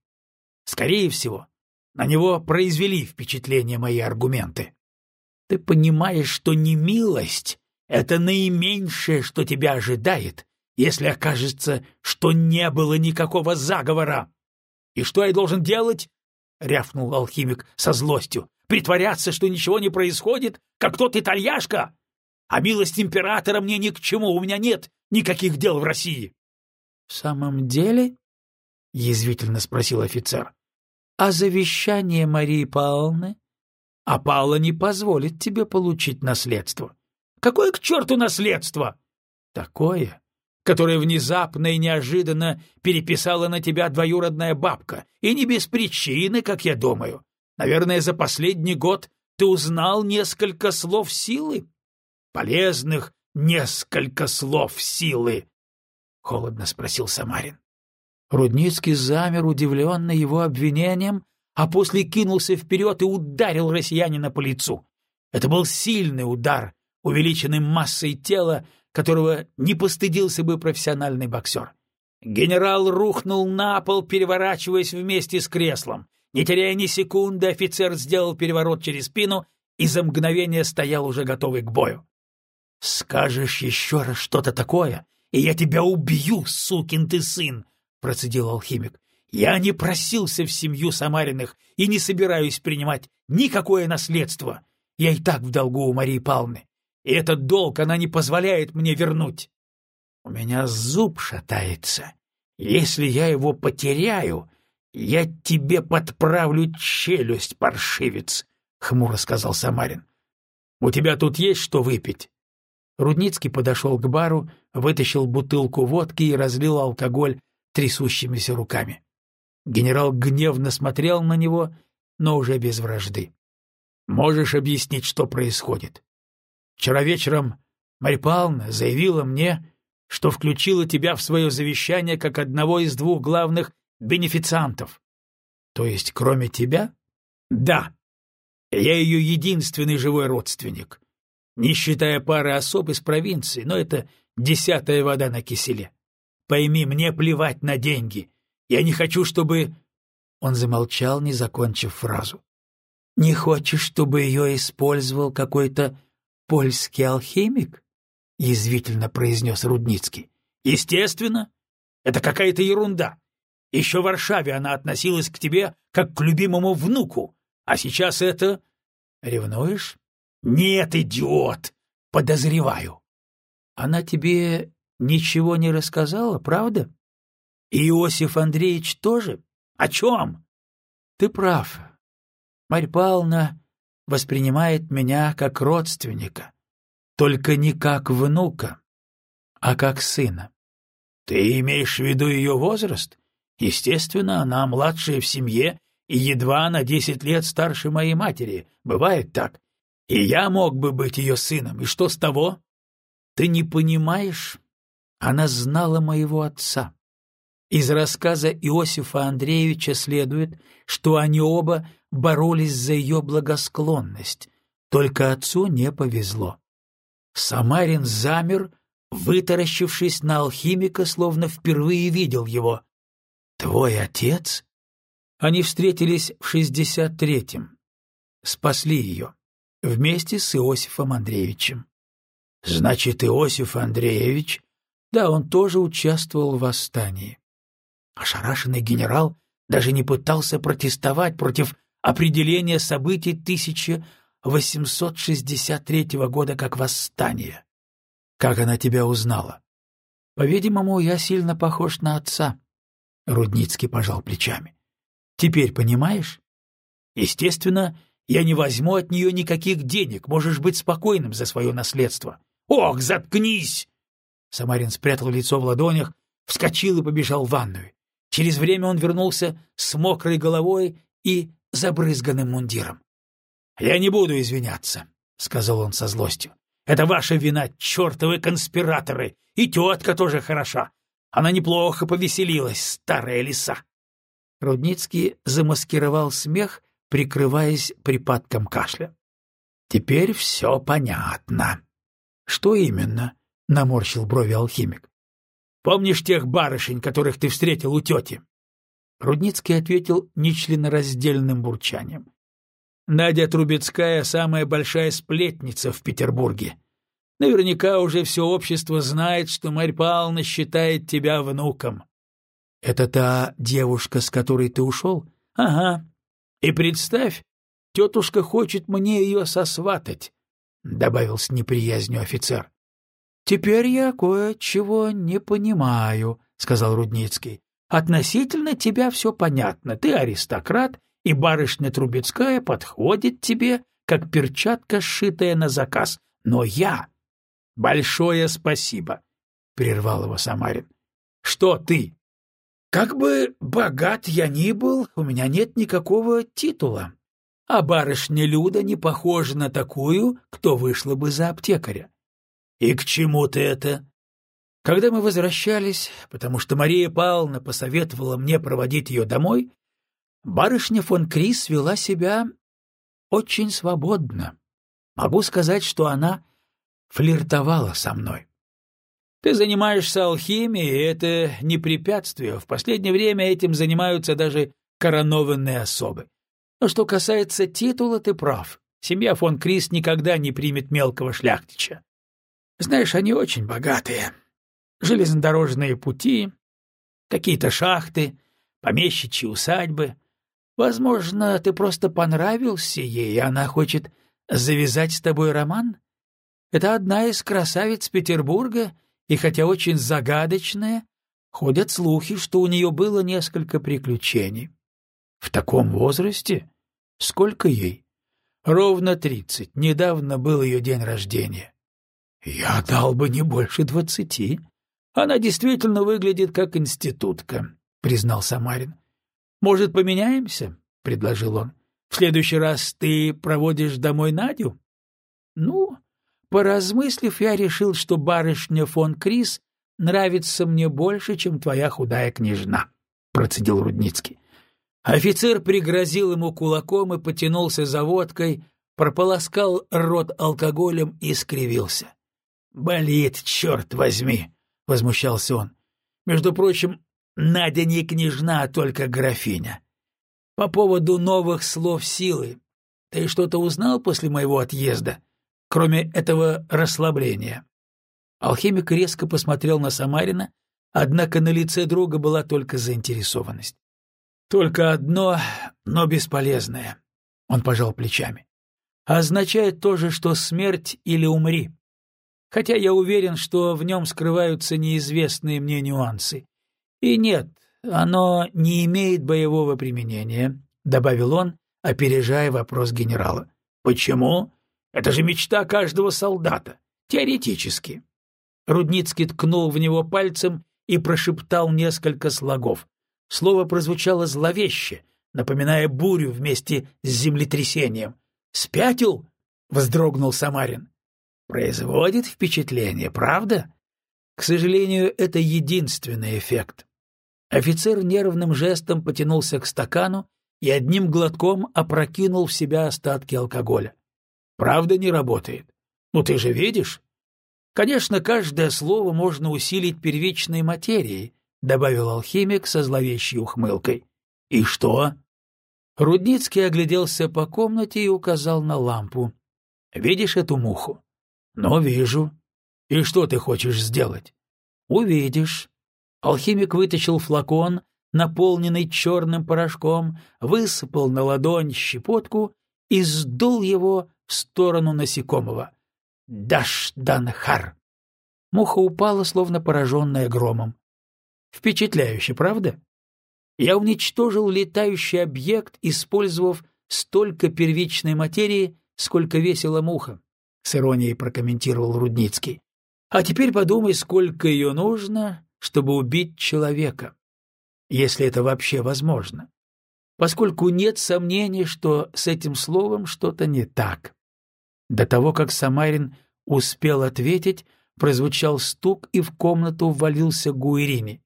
Скорее всего, на него произвели впечатление мои аргументы. Ты понимаешь, что не милость это наименьшее, что тебя ожидает, если окажется, что не было никакого заговора. И что я должен делать? — рявкнул алхимик со злостью. — Притворяться, что ничего не происходит, как тот итальяшка? А милость императора мне ни к чему, у меня нет никаких дел в России. — В самом деле? — язвительно спросил офицер. — А завещание Марии Павловны? А Павла не позволит тебе получить наследство. Какое к черту наследство? Такое, которое внезапно и неожиданно переписала на тебя двоюродная бабка, и не без причины, как я думаю. Наверное, за последний год ты узнал несколько слов силы? Полезных несколько слов силы, — холодно спросил Самарин. Рудницкий замер, удивленный его обвинением, а после кинулся вперед и ударил россиянина по лицу. Это был сильный удар, увеличенным массой тела, которого не постыдился бы профессиональный боксер. Генерал рухнул на пол, переворачиваясь вместе с креслом. Не теряя ни секунды, офицер сделал переворот через спину и за мгновение стоял уже готовый к бою. «Скажешь еще раз что-то такое, и я тебя убью, сукин ты сын!» — процедил алхимик. «Я не просился в семью Самариных и не собираюсь принимать никакое наследство. Я и так в долгу у Марии Павловны и этот долг она не позволяет мне вернуть. У меня зуб шатается. Если я его потеряю, я тебе подправлю челюсть, паршивец, — хмуро сказал Самарин. — У тебя тут есть что выпить? Рудницкий подошел к бару, вытащил бутылку водки и разлил алкоголь трясущимися руками. Генерал гневно смотрел на него, но уже без вражды. — Можешь объяснить, что происходит? Вчера вечером Марья Павловна заявила мне, что включила тебя в свое завещание как одного из двух главных бенефициантов. То есть, кроме тебя? Да. Я ее единственный живой родственник, не считая пары особ из провинции, но это десятая вода на киселе. Пойми, мне плевать на деньги. Я не хочу, чтобы...» Он замолчал, не закончив фразу. Не хочешь, чтобы ее использовал какой-то польский алхимик? — язвительно произнес Рудницкий. — Естественно. Это какая-то ерунда. Еще в Варшаве она относилась к тебе как к любимому внуку, а сейчас это... Ревнуешь? Нет, идиот! Подозреваю. Она тебе ничего не рассказала, правда? Иосиф Андреевич тоже? О чем? Ты прав. Марь Павловна воспринимает меня как родственника, только не как внука, а как сына. Ты имеешь в виду ее возраст? Естественно, она младшая в семье и едва на десять лет старше моей матери. Бывает так. И я мог бы быть ее сыном. И что с того? Ты не понимаешь? Она знала моего отца. Из рассказа Иосифа Андреевича следует, что они оба боролись за ее благосклонность, только отцу не повезло. Самарин замер, вытаращившись на алхимика, словно впервые видел его. «Твой отец?» Они встретились в шестьдесят третьем. Спасли ее. Вместе с Иосифом Андреевичем. «Значит, Иосиф Андреевич...» Да, он тоже участвовал в восстании. Ошарашенный генерал даже не пытался протестовать против определения событий 1863 года как восстание. Как она тебя узнала? По-видимому, я сильно похож на отца. Рудницкий пожал плечами. Теперь понимаешь? Естественно, я не возьму от нее никаких денег, можешь быть спокойным за свое наследство. Ох, заткнись! Самарин спрятал лицо в ладонях, вскочил и побежал в ванную. Через время он вернулся с мокрой головой и забрызганным мундиром. — Я не буду извиняться, — сказал он со злостью. — Это ваша вина, чертовы конспираторы, и тетка тоже хороша. Она неплохо повеселилась, старая лиса. Рудницкий замаскировал смех, прикрываясь припадком кашля. — Теперь все понятно. — Что именно? — наморщил брови алхимик. Помнишь тех барышень, которых ты встретил у тети?» Рудницкий ответил нечленораздельным бурчанием. «Надя Трубецкая — самая большая сплетница в Петербурге. Наверняка уже все общество знает, что Марь Павловна считает тебя внуком». «Это та девушка, с которой ты ушел?» «Ага. И представь, тетушка хочет мне ее сосватать», — добавил с неприязнью офицер. «Теперь я кое-чего не понимаю», — сказал Рудницкий. «Относительно тебя все понятно. Ты аристократ, и барышня Трубецкая подходит тебе, как перчатка, сшитая на заказ. Но я...» «Большое спасибо», — прервал его Самарин. «Что ты?» «Как бы богат я ни был, у меня нет никакого титула. А барышня Люда не похожа на такую, кто вышла бы за аптекаря. «И к чему ты это?» Когда мы возвращались, потому что Мария Павловна посоветовала мне проводить ее домой, барышня фон Крис вела себя очень свободно. Могу сказать, что она флиртовала со мной. Ты занимаешься алхимией, и это не препятствие. В последнее время этим занимаются даже коронованные особы. Но что касается титула, ты прав. Семья фон Крис никогда не примет мелкого шляхтича. Знаешь, они очень богатые. Железнодорожные пути, какие-то шахты, помещичьи усадьбы. Возможно, ты просто понравился ей, и она хочет завязать с тобой роман? Это одна из красавиц Петербурга, и хотя очень загадочная, ходят слухи, что у нее было несколько приключений. В таком возрасте? Сколько ей? Ровно тридцать. Недавно был ее день рождения. Я дал бы не больше двадцати. Она действительно выглядит как институтка, признал Самарин. Может, поменяемся? предложил он. В следующий раз ты проводишь домой Надю? Ну, поразмыслив, я решил, что барышня фон Крис нравится мне больше, чем твоя худая княжна, процедил Рудницкий. Офицер пригрозил ему кулаком и потянулся за водкой, прополоскал рот алкоголем и скривился. «Болит, черт возьми!» — возмущался он. «Между прочим, Надя не княжна, а только графиня. По поводу новых слов силы. ты что-то узнал после моего отъезда, кроме этого расслабления?» Алхимик резко посмотрел на Самарина, однако на лице друга была только заинтересованность. «Только одно, но бесполезное», — он пожал плечами. «Означает то же, что смерть или умри. Хотя я уверен, что в нем скрываются неизвестные мне нюансы. И нет, оно не имеет боевого применения», — добавил он, опережая вопрос генерала. «Почему? Это же мечта каждого солдата. Теоретически». Рудницкий ткнул в него пальцем и прошептал несколько слогов. Слово прозвучало зловеще, напоминая бурю вместе с землетрясением. «Спятил?» — вздрогнул Самарин. «Производит впечатление, правда?» К сожалению, это единственный эффект. Офицер нервным жестом потянулся к стакану и одним глотком опрокинул в себя остатки алкоголя. «Правда не работает? Ну ты же видишь?» Конечно, каждое слово можно усилить первичной материей, добавил алхимик со зловещей ухмылкой. И что? Рудницкий огляделся по комнате и указал на лампу. Видишь эту муху? Ну, вижу. И что ты хочешь сделать? Увидишь. Алхимик вытащил флакон, наполненный черным порошком, высыпал на ладонь щепотку и сдул его в сторону насекомого. Дашданхар. Муха упала, словно пораженная громом. Впечатляюще, правда? Я уничтожил летающий объект, использовав столько первичной материи, сколько весила муха, — с иронией прокомментировал Рудницкий. А теперь подумай, сколько ее нужно, чтобы убить человека, если это вообще возможно, поскольку нет сомнений, что с этим словом что-то не так. До того, как Самарин успел ответить, прозвучал стук, и в комнату ввалился Гуирини.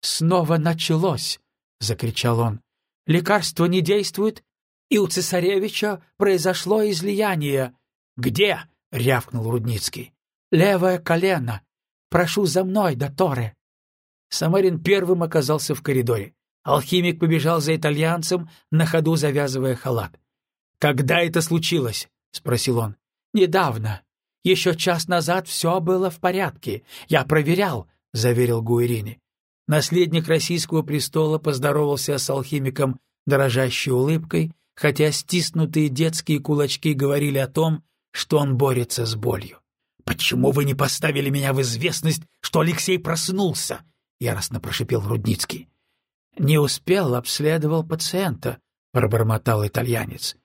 «Снова началось!» — закричал он. «Лекарство не действует, и у цесаревича произошло излияние». «Где?» — рявкнул Рудницкий. «Левое колено! Прошу за мной, доторе!» Самарин первым оказался в коридоре. Алхимик побежал за итальянцем, на ходу завязывая халат. «Когда это случилось?» — спросил он. «Недавно. Еще час назад все было в порядке. Я проверял», — заверил Гуэрини. Наследник российского престола поздоровался с алхимиком дрожащей улыбкой, хотя стиснутые детские кулачки говорили о том, что он борется с болью. «Почему вы не поставили меня в известность, что Алексей проснулся?» — яростно прошипел Рудницкий. «Не успел, обследовал пациента», — пробормотал итальянец.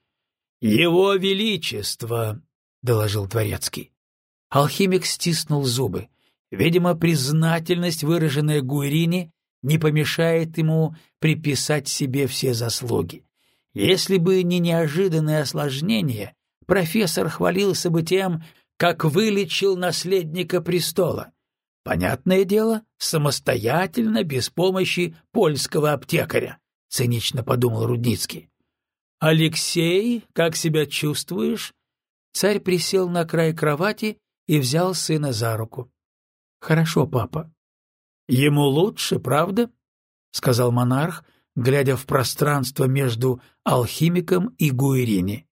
«Его Величество!» — доложил Дворецкий. Алхимик стиснул зубы. Видимо, признательность, выраженная Гуэрини, не помешает ему приписать себе все заслуги. Если бы не неожиданное осложнение, профессор хвалился бы тем, как вылечил наследника престола. Понятное дело, самостоятельно, без помощи польского аптекаря, — цинично подумал Рудницкий. «Алексей, как себя чувствуешь?» Царь присел на край кровати и взял сына за руку. «Хорошо, папа». «Ему лучше, правда?» — сказал монарх, глядя в пространство между алхимиком и Гуэрини.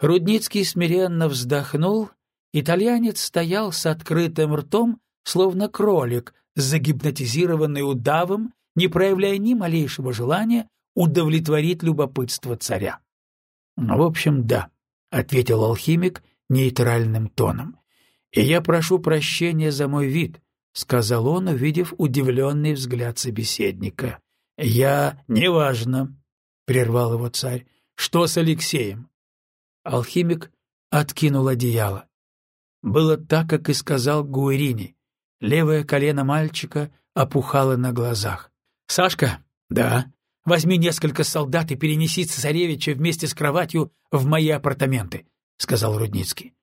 Рудницкий смиренно вздохнул, итальянец стоял с открытым ртом, словно кролик, загипнотизированный удавом, не проявляя ни малейшего желания удовлетворить любопытство царя. «Ну, «В общем, да», — ответил алхимик нейтральным тоном. «И я прошу прощения за мой вид», — сказал он, увидев удивленный взгляд собеседника. «Я... неважно», — прервал его царь. «Что с Алексеем?» Алхимик откинул одеяло. Было так, как и сказал Гуэрини. Левое колено мальчика опухало на глазах. «Сашка?» «Да». Возьми несколько солдат и перенеси цесаревича вместе с кроватью в мои апартаменты», — сказал Рудницкий.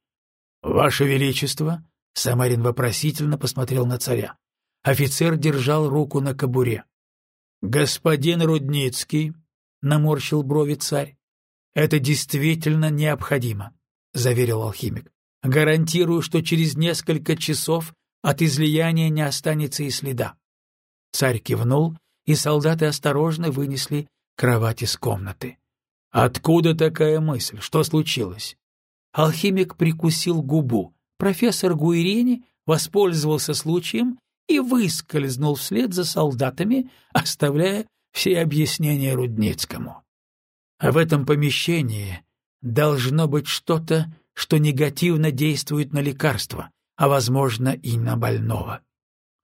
«Ваше Величество», — Самарин вопросительно посмотрел на царя. Офицер держал руку на кобуре. «Господин Рудницкий», — наморщил брови царь, — «это действительно необходимо», — заверил алхимик. «Гарантирую, что через несколько часов от излияния не останется и следа». Царь кивнул и солдаты осторожно вынесли кровать из комнаты. Откуда такая мысль? Что случилось? Алхимик прикусил губу. Профессор Гуирини воспользовался случаем и выскользнул вслед за солдатами, оставляя все объяснения Рудницкому. А в этом помещении должно быть что-то, что негативно действует на лекарство, а, возможно, и на больного.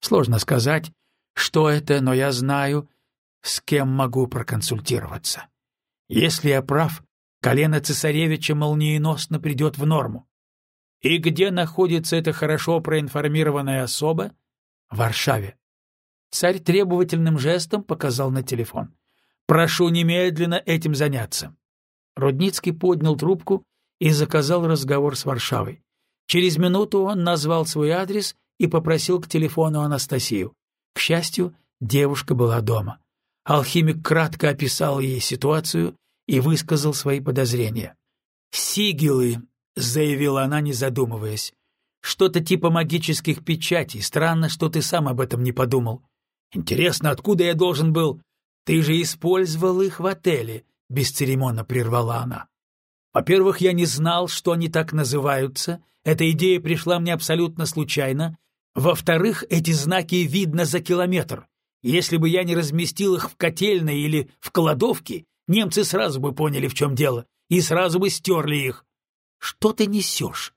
Сложно сказать, что это, но я знаю, с кем могу проконсультироваться. Если я прав, колено цесаревича молниеносно придет в норму. И где находится эта хорошо проинформированная особа? В Варшаве. Царь требовательным жестом показал на телефон. «Прошу немедленно этим заняться». Рудницкий поднял трубку и заказал разговор с Варшавой. Через минуту он назвал свой адрес и попросил к телефону Анастасию. К счастью, девушка была дома. Алхимик кратко описал ей ситуацию и высказал свои подозрения. «Сигилы», — заявила она, не задумываясь. «Что-то типа магических печатей. Странно, что ты сам об этом не подумал. Интересно, откуда я должен был...» «Ты же использовал их в отеле», — бесцеремонно прервала она. «Во-первых, я не знал, что они так называются. Эта идея пришла мне абсолютно случайно. Во-вторых, эти знаки видно за километр. Если бы я не разместил их в котельной или в кладовке, немцы сразу бы поняли, в чем дело, и сразу бы стерли их. Что ты несешь?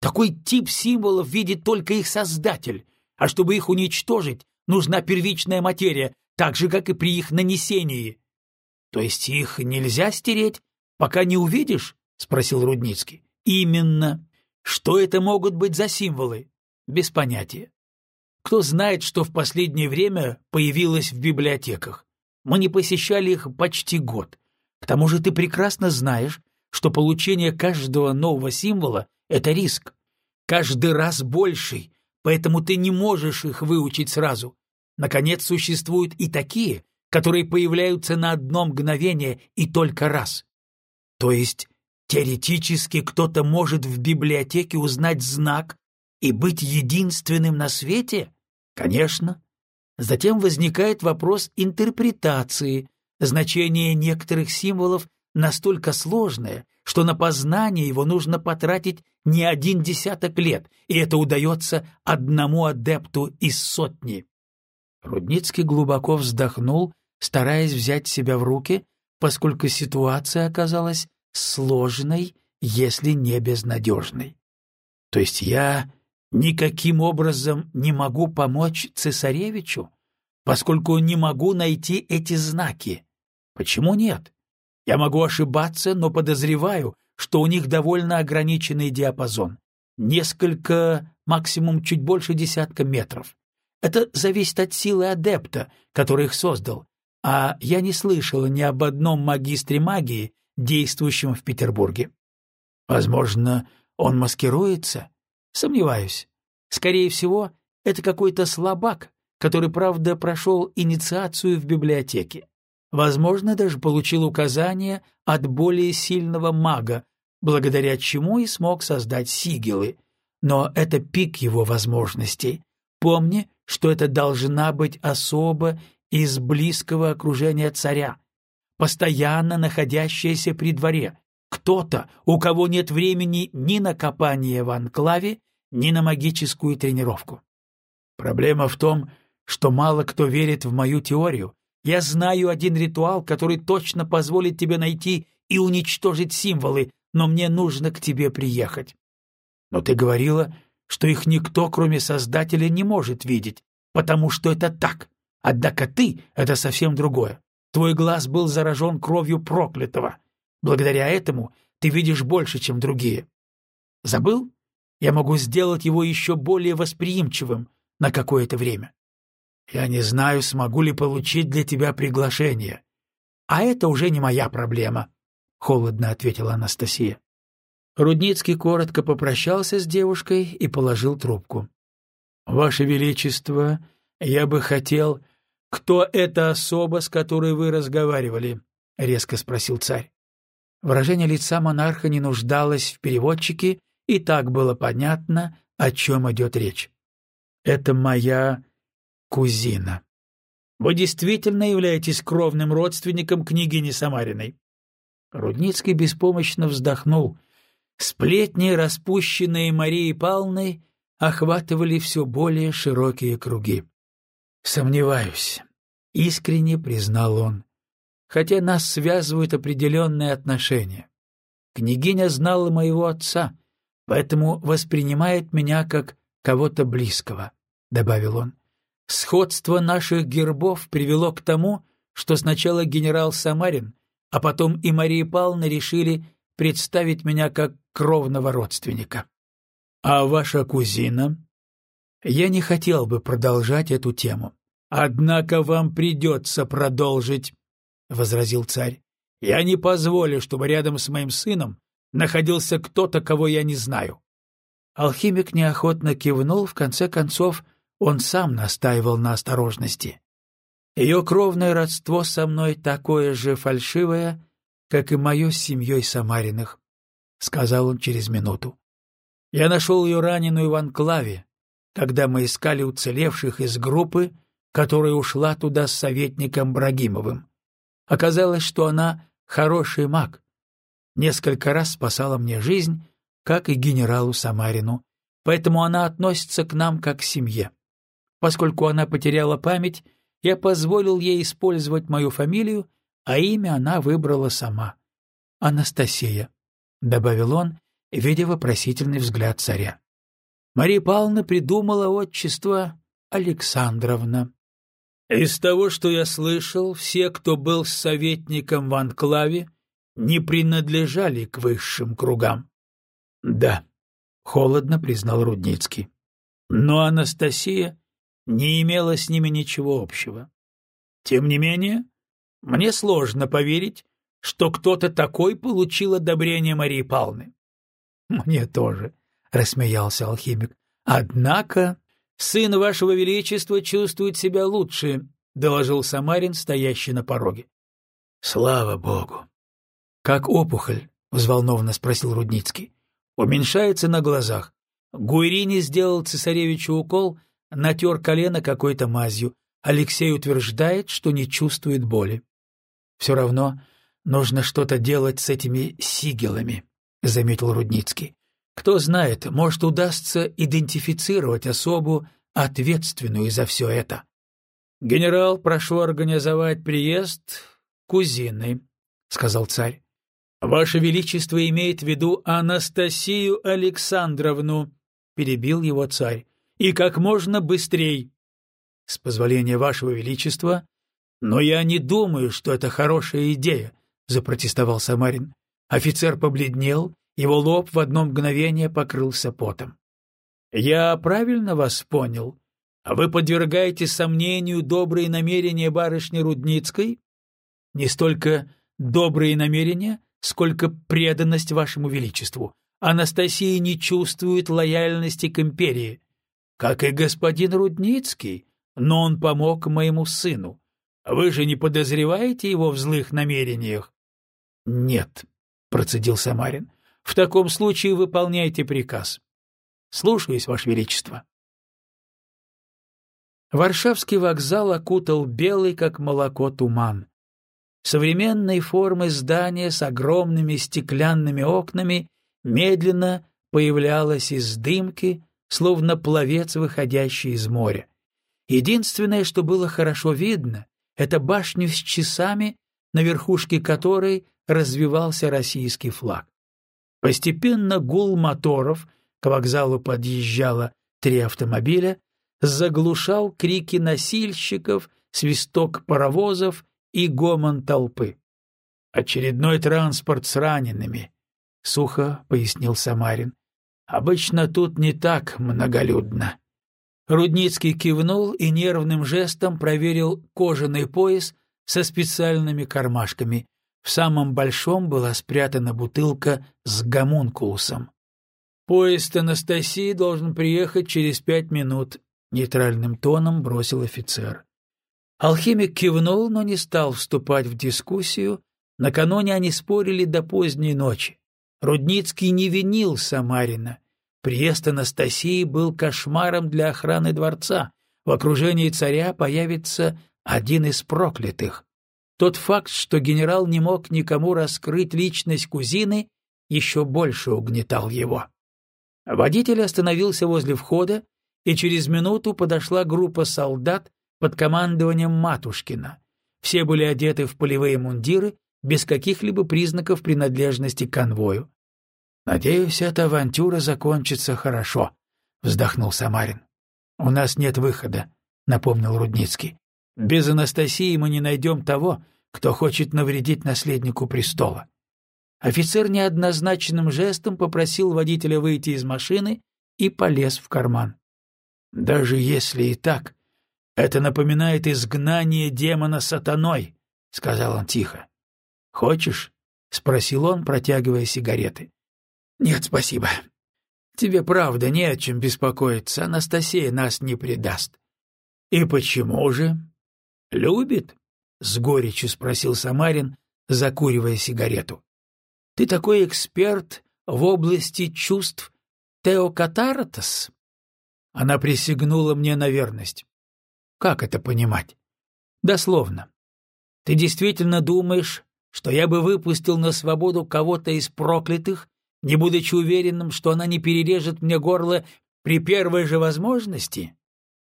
Такой тип символов видит только их создатель, а чтобы их уничтожить, нужна первичная материя, так же, как и при их нанесении. — То есть их нельзя стереть, пока не увидишь? — спросил Рудницкий. — Именно. Что это могут быть за символы? Без понятия. Кто знает, что в последнее время появилось в библиотеках. Мы не посещали их почти год. К тому же ты прекрасно знаешь, что получение каждого нового символа — это риск. Каждый раз больший, поэтому ты не можешь их выучить сразу. Наконец, существуют и такие, которые появляются на одно мгновение и только раз. То есть, теоретически кто-то может в библиотеке узнать знак и быть единственным на свете? Конечно. Затем возникает вопрос интерпретации. Значение некоторых символов настолько сложное, что на познание его нужно потратить не один десяток лет, и это удается одному адепту из сотни. Рудницкий глубоко вздохнул, стараясь взять себя в руки, поскольку ситуация оказалась сложной, если не безнадежной. То есть я никаким образом не могу помочь цесаревичу, поскольку не могу найти эти знаки. Почему нет? Я могу ошибаться, но подозреваю, что у них довольно ограниченный диапазон. Несколько, максимум чуть больше десятка метров. Это зависит от силы адепта, который их создал. А я не слышал ни об одном магистре магии, действующем в Петербурге. Возможно, он маскируется? Сомневаюсь. Скорее всего, это какой-то слабак, который, правда, прошел инициацию в библиотеке. Возможно, даже получил указания от более сильного мага, благодаря чему и смог создать сигилы. Но это пик его возможностей. Помни, что это должна быть особа из близкого окружения царя, постоянно находящаяся при дворе, кто-то, у кого нет времени ни на копание в анклаве, ни на магическую тренировку. Проблема в том, что мало кто верит в мою теорию. Я знаю один ритуал, который точно позволит тебе найти и уничтожить символы, но мне нужно к тебе приехать. Но ты говорила, что их никто, кроме Создателя, не может видеть, потому что это так. Однако ты — это совсем другое. Твой глаз был заражен кровью проклятого. Благодаря этому ты видишь больше, чем другие. Забыл? Я могу сделать его еще более восприимчивым на какое-то время. Я не знаю, смогу ли получить для тебя приглашение. А это уже не моя проблема, — холодно ответила Анастасия. Рудницкий коротко попрощался с девушкой и положил трубку. — Ваше Величество, я бы хотел... — Кто эта особа, с которой вы разговаривали? — резко спросил царь. Выражение лица монарха не нуждалось в переводчике, и так было понятно, о чем идет речь. «Это моя кузина. Вы действительно являетесь кровным родственником княгини Самариной?» Рудницкий беспомощно вздохнул. Сплетни, распущенные Марией Павловной, охватывали все более широкие круги. «Сомневаюсь», — искренне признал он, «хотя нас связывают определенные отношения. Княгиня знала моего отца, поэтому воспринимает меня как кого-то близкого», — добавил он. «Сходство наших гербов привело к тому, что сначала генерал Самарин, а потом и Мария Павловна решили представить меня как кровного родственника. А ваша кузина? Я не хотел бы продолжать эту тему. Однако вам придется продолжить, — возразил царь. Я не позволю, чтобы рядом с моим сыном находился кто-то, кого я не знаю. Алхимик неохотно кивнул, в конце концов, он сам настаивал на осторожности. Ее кровное родство со мной такое же фальшивое, как и мое с семьей Самариных, — сказал он через минуту. Я нашел ее раненую в анклаве, когда мы искали уцелевших из группы, которая ушла туда с советником Брагимовым. Оказалось, что она хороший маг. Несколько раз спасала мне жизнь, как и генералу Самарину, поэтому она относится к нам как к семье. Поскольку она потеряла память, я позволил ей использовать мою фамилию, а имя она выбрала сама. Анастасия, — добавил он, видя вопросительный взгляд царя. Мария Павловна придумала отчество Александровна. Из того, что я слышал, все, кто был советником в анклаве, не принадлежали к высшим кругам. — Да, — холодно признал Рудницкий. Но Анастасия не имела с ними ничего общего. Тем не менее, мне сложно поверить, что кто-то такой получил одобрение Марии Павловны. — Мне тоже, — рассмеялся алхимик. — Однако сын вашего величества чувствует себя лучше, — доложил Самарин, стоящий на пороге. — Слава богу! — Как опухоль? — взволнованно спросил Рудницкий. — Уменьшается на глазах. Гуирини сделал цесаревичу укол, натер колено какой-то мазью. Алексей утверждает, что не чувствует боли. Все равно нужно что-то делать с этими сигелами, — заметил Рудницкий. Кто знает, может, удастся идентифицировать особу, ответственную за все это. — Генерал, прошу организовать приезд кузины, — сказал царь. — Ваше Величество имеет в виду Анастасию Александровну, — перебил его царь и как можно быстрей. — С позволения Вашего Величества, но я не думаю, что это хорошая идея, — запротестовал Самарин. Офицер побледнел, его лоб в одно мгновение покрылся потом. — Я правильно вас понял? А вы подвергаете сомнению добрые намерения барышни Рудницкой? Не столько добрые намерения, сколько преданность вашему величеству. Анастасия не чувствует лояльности к империи как и господин Рудницкий, но он помог моему сыну. Вы же не подозреваете его в злых намерениях? — Нет, — процедил Самарин. — В таком случае выполняйте приказ. — Слушаюсь, Ваше Величество. Варшавский вокзал окутал белый, как молоко, туман. Современной формы здания с огромными стеклянными окнами медленно появлялось из дымки, словно пловец, выходящий из моря. Единственное, что было хорошо видно, это башня с часами, на верхушке которой развивался российский флаг. Постепенно гул моторов, к вокзалу подъезжало три автомобиля, заглушал крики носильщиков, свисток паровозов и гомон толпы. «Очередной транспорт с ранеными», — сухо пояснил Самарин. Обычно тут не так многолюдно. Рудницкий кивнул и нервным жестом проверил кожаный пояс со специальными кармашками. В самом большом была спрятана бутылка с гомункулусом. «Поезд Анастасии должен приехать через пять минут», — нейтральным тоном бросил офицер. Алхимик кивнул, но не стал вступать в дискуссию. Накануне они спорили до поздней ночи. Рудницкий не винил Самарина. Приезд Анастасии был кошмаром для охраны дворца. В окружении царя появится один из проклятых. Тот факт, что генерал не мог никому раскрыть личность кузины, еще больше угнетал его. Водитель остановился возле входа, и через минуту подошла группа солдат под командованием Матушкина. Все были одеты в полевые мундиры, без каких-либо признаков принадлежности к конвою. «Надеюсь, эта авантюра закончится хорошо», — вздохнул Самарин. «У нас нет выхода», — напомнил Рудницкий. «Без Анастасии мы не найдем того, кто хочет навредить наследнику престола». Офицер неоднозначным жестом попросил водителя выйти из машины и полез в карман. «Даже если и так, это напоминает изгнание демона сатаной», — сказал он тихо. «Хочешь?» — спросил он, протягивая сигареты. «Нет, спасибо. Тебе правда не о чем беспокоиться, Анастасия нас не предаст». «И почему же?» «Любит?» — с горечью спросил Самарин, закуривая сигарету. Ты такой эксперт в области чувств Теокатаратос? Она присягнула мне на верность. Как это понимать? Дословно. Ты действительно думаешь, что я бы выпустил на свободу кого-то из проклятых, не будучи уверенным, что она не перережет мне горло при первой же возможности?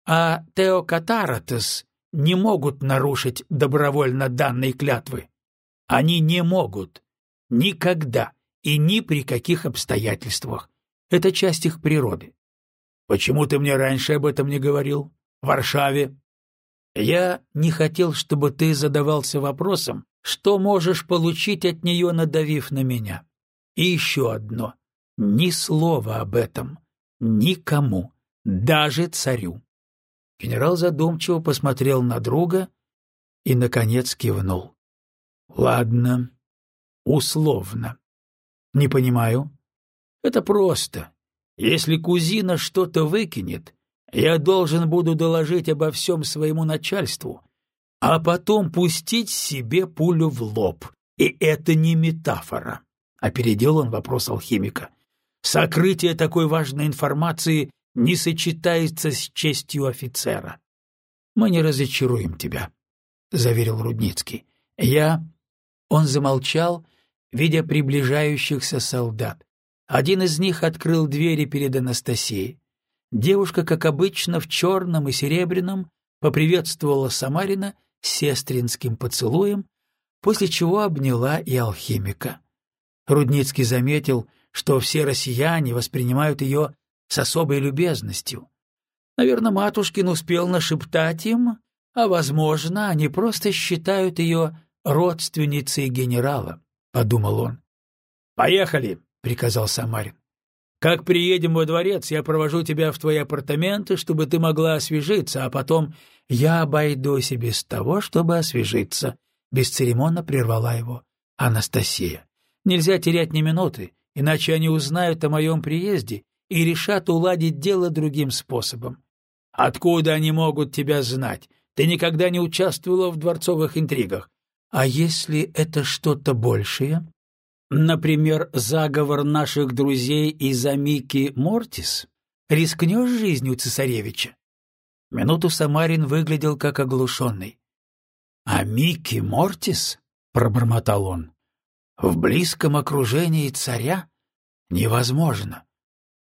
А Теокатаратос не могут нарушить добровольно данной клятвы. Они не могут. Никогда и ни при каких обстоятельствах. Это часть их природы. Почему ты мне раньше об этом не говорил? В Варшаве? Я не хотел, чтобы ты задавался вопросом, что можешь получить от нее, надавив на меня. И еще одно. Ни слова об этом. Никому. Даже царю. Генерал задумчиво посмотрел на друга и, наконец, кивнул. — Ладно, Условно. Не понимаю. Это просто. Если кузина что-то выкинет, я должен буду доложить обо всем своему начальству, а потом пустить себе пулю в лоб. И это не метафора. Опередил он вопрос алхимика. Сокрытие такой важной информации не сочетается с честью офицера. Мы не разочаруем тебя, заверил Рудницкий. Я Он замолчал видя приближающихся солдат. Один из них открыл двери перед Анастасией. Девушка, как обычно, в черном и серебряном, поприветствовала Самарина сестринским поцелуем, после чего обняла и алхимика. Рудницкий заметил, что все россияне воспринимают ее с особой любезностью. Наверное, матушкин успел нашептать им, а, возможно, они просто считают ее родственницей генерала. — подумал он. «Поехали!» — приказал Самарин. «Как приедем во дворец, я провожу тебя в твои апартаменты, чтобы ты могла освежиться, а потом я обойдусь и без того, чтобы освежиться», — бесцеремонно прервала его Анастасия. «Нельзя терять ни минуты, иначе они узнают о моем приезде и решат уладить дело другим способом. Откуда они могут тебя знать? Ты никогда не участвовала в дворцовых интригах. А если это что-то большее? Например, заговор наших друзей из Амики Мортис? Рискнешь жизнью цесаревича? Минуту Самарин выглядел как оглушенный. «Амики Мортис?» — пробормотал он. «В близком окружении царя? Невозможно.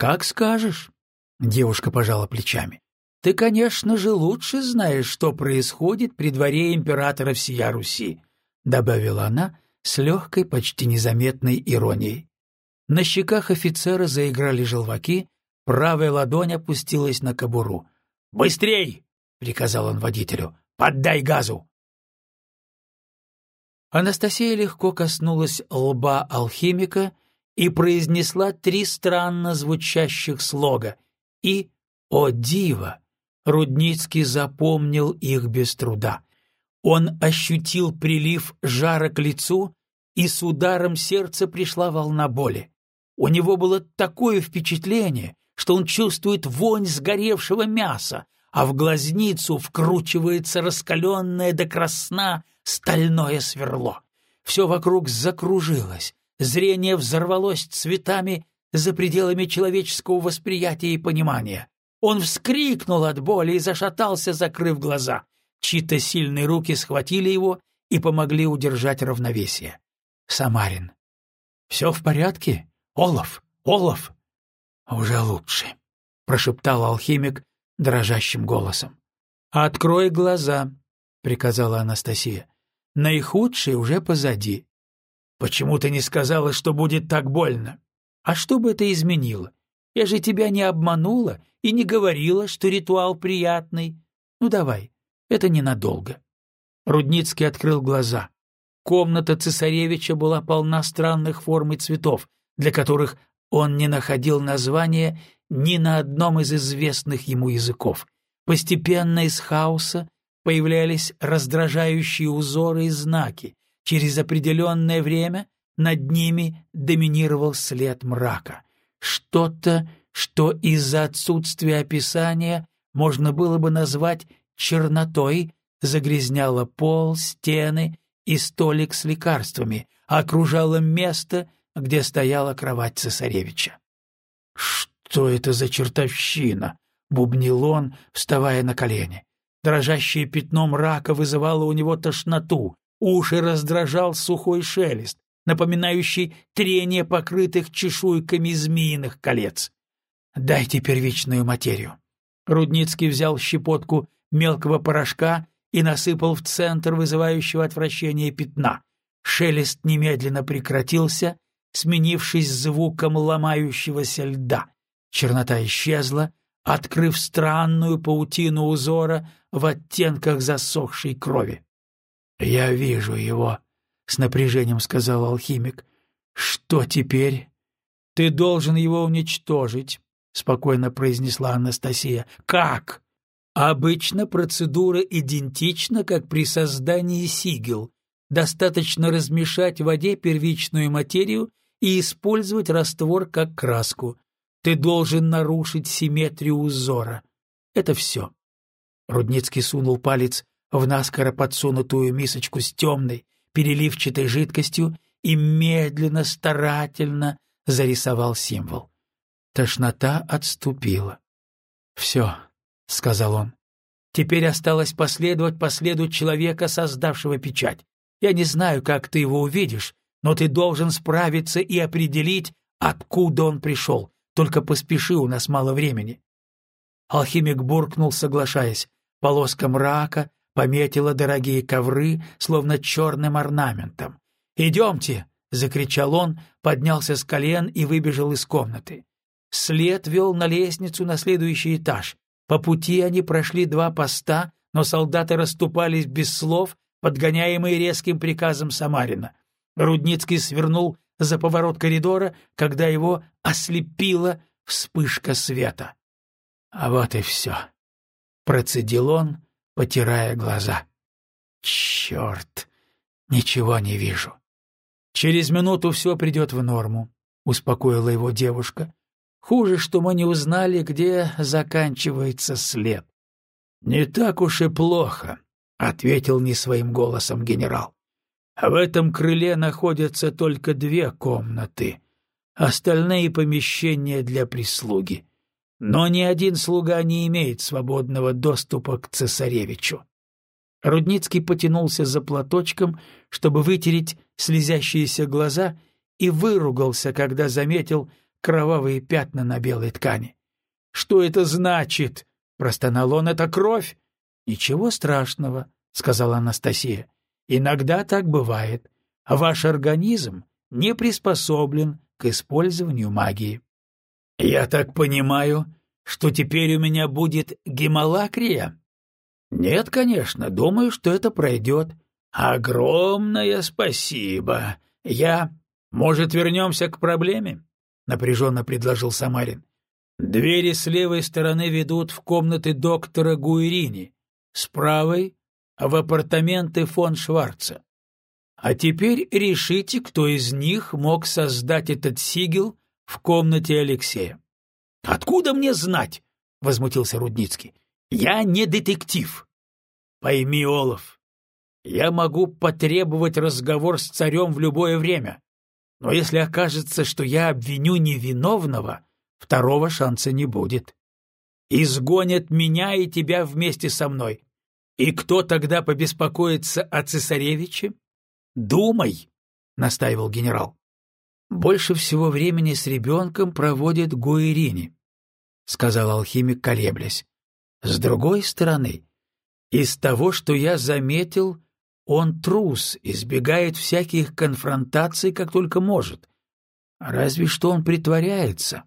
Как скажешь?» Девушка пожала плечами. «Ты, конечно же, лучше знаешь, что происходит при дворе императора всея Руси. — добавила она с легкой, почти незаметной иронией. На щеках офицера заиграли желваки, правая ладонь опустилась на кобуру. «Быстрей!» — приказал он водителю. «Поддай газу!» Анастасия легко коснулась лба алхимика и произнесла три странно звучащих слога. И, о диво, Рудницкий запомнил их без труда. Он ощутил прилив жара к лицу, и с ударом сердца пришла волна боли. У него было такое впечатление, что он чувствует вонь сгоревшего мяса, а в глазницу вкручивается раскаленное до красна стальное сверло. Все вокруг закружилось, зрение взорвалось цветами за пределами человеческого восприятия и понимания. Он вскрикнул от боли и зашатался, закрыв глаза. Чьи-то сильные руки схватили его и помогли удержать равновесие. Самарин. «Все в порядке? Олаф! Олаф!» «Уже лучше», — прошептал алхимик дрожащим голосом. «Открой глаза», — приказала Анастасия. «Наихудшее уже позади». «Почему ты не сказала, что будет так больно?» «А что бы это изменило? Я же тебя не обманула и не говорила, что ритуал приятный. Ну давай, это ненадолго». Рудницкий открыл глаза. Комната цесаревича была полна странных форм и цветов, для которых он не находил названия ни на одном из известных ему языков. Постепенно из хаоса появлялись раздражающие узоры и знаки. Через определенное время над ними доминировал след мрака. Что-то, что из-за отсутствия описания можно было бы назвать чернотой, загрязняло пол, стены и столик с лекарствами, окружало место, где стояла кровать цесаревича. «Что это за чертовщина?» — бубнил он, вставая на колени. Дрожащее пятно мрака вызывало у него тошноту, уши раздражал сухой шелест, напоминающий трение покрытых чешуйками змеиных колец. «Дайте первичную материю». Рудницкий взял щепотку мелкого порошка и насыпал в центр вызывающего отвращение пятна. Шелест немедленно прекратился, сменившись звуком ломающегося льда. Чернота исчезла, открыв странную паутину узора в оттенках засохшей крови. «Я вижу его», — с напряжением сказал алхимик. «Что теперь?» «Ты должен его уничтожить», — спокойно произнесла Анастасия. «Как?» «Обычно процедура идентична, как при создании сигел. Достаточно размешать в воде первичную материю и использовать раствор как краску. Ты должен нарушить симметрию узора. Это все. Рудницкий сунул палец в наскоро подсунутую мисочку с темной, переливчатой жидкостью и медленно, старательно зарисовал символ. Тошнота отступила. «Все», — сказал он. «Теперь осталось последовать по следу человека, создавшего печать. Я не знаю, как ты его увидишь, но ты должен справиться и определить, откуда он пришел. Только поспеши, у нас мало времени. Алхимик буркнул, соглашаясь. Полоска мрака пометила дорогие ковры, словно черным орнаментом. «Идемте!» — закричал он, поднялся с колен и выбежал из комнаты. След вел на лестницу на следующий этаж. По пути они прошли два поста, но солдаты расступались без слов, подгоняемые резким приказом Самарина. Рудницкий свернул за поворот коридора, когда его ослепила вспышка света. А вот и все. Процедил он, потирая глаза. Черт, ничего не вижу. Через минуту все придет в норму, успокоила его девушка. Хуже, что мы не узнали, где заканчивается след. Не так уж и плохо, ответил не своим голосом генерал. В этом крыле находятся только две комнаты, остальные помещения для прислуги. Но ни один слуга не имеет свободного доступа к цесаревичу. Рудницкий потянулся за платочком, чтобы вытереть слезящиеся глаза, и выругался, когда заметил кровавые пятна на белой ткани. «Что это значит?» — простонал он. «Это кровь?» «Ничего страшного», — сказала Анастасия. Иногда так бывает. Ваш организм не приспособлен к использованию магии. Я так понимаю, что теперь у меня будет гемолакрия? Нет, конечно, думаю, что это пройдет. Огромное спасибо. Я... Может, вернемся к проблеме? Напряженно предложил Самарин. Двери с левой стороны ведут в комнаты доктора Гуирини, с правой в апартаменты фон Шварца. А теперь решите, кто из них мог создать этот сигел в комнате Алексея. — Откуда мне знать? — возмутился Рудницкий. — Я не детектив. — Пойми, Олаф, я могу потребовать разговор с царем в любое время, но если окажется, что я обвиню невиновного, второго шанса не будет. Изгонят меня и тебя вместе со мной. И кто тогда побеспокоится о цесаревиче? Думай, настаивал генерал. Больше всего времени с ребенком проводит Гуэрини, сказал алхимик, колеблясь. С другой стороны, из того, что я заметил, он трус, избегает всяких конфронтаций, как только может. Разве что он притворяется.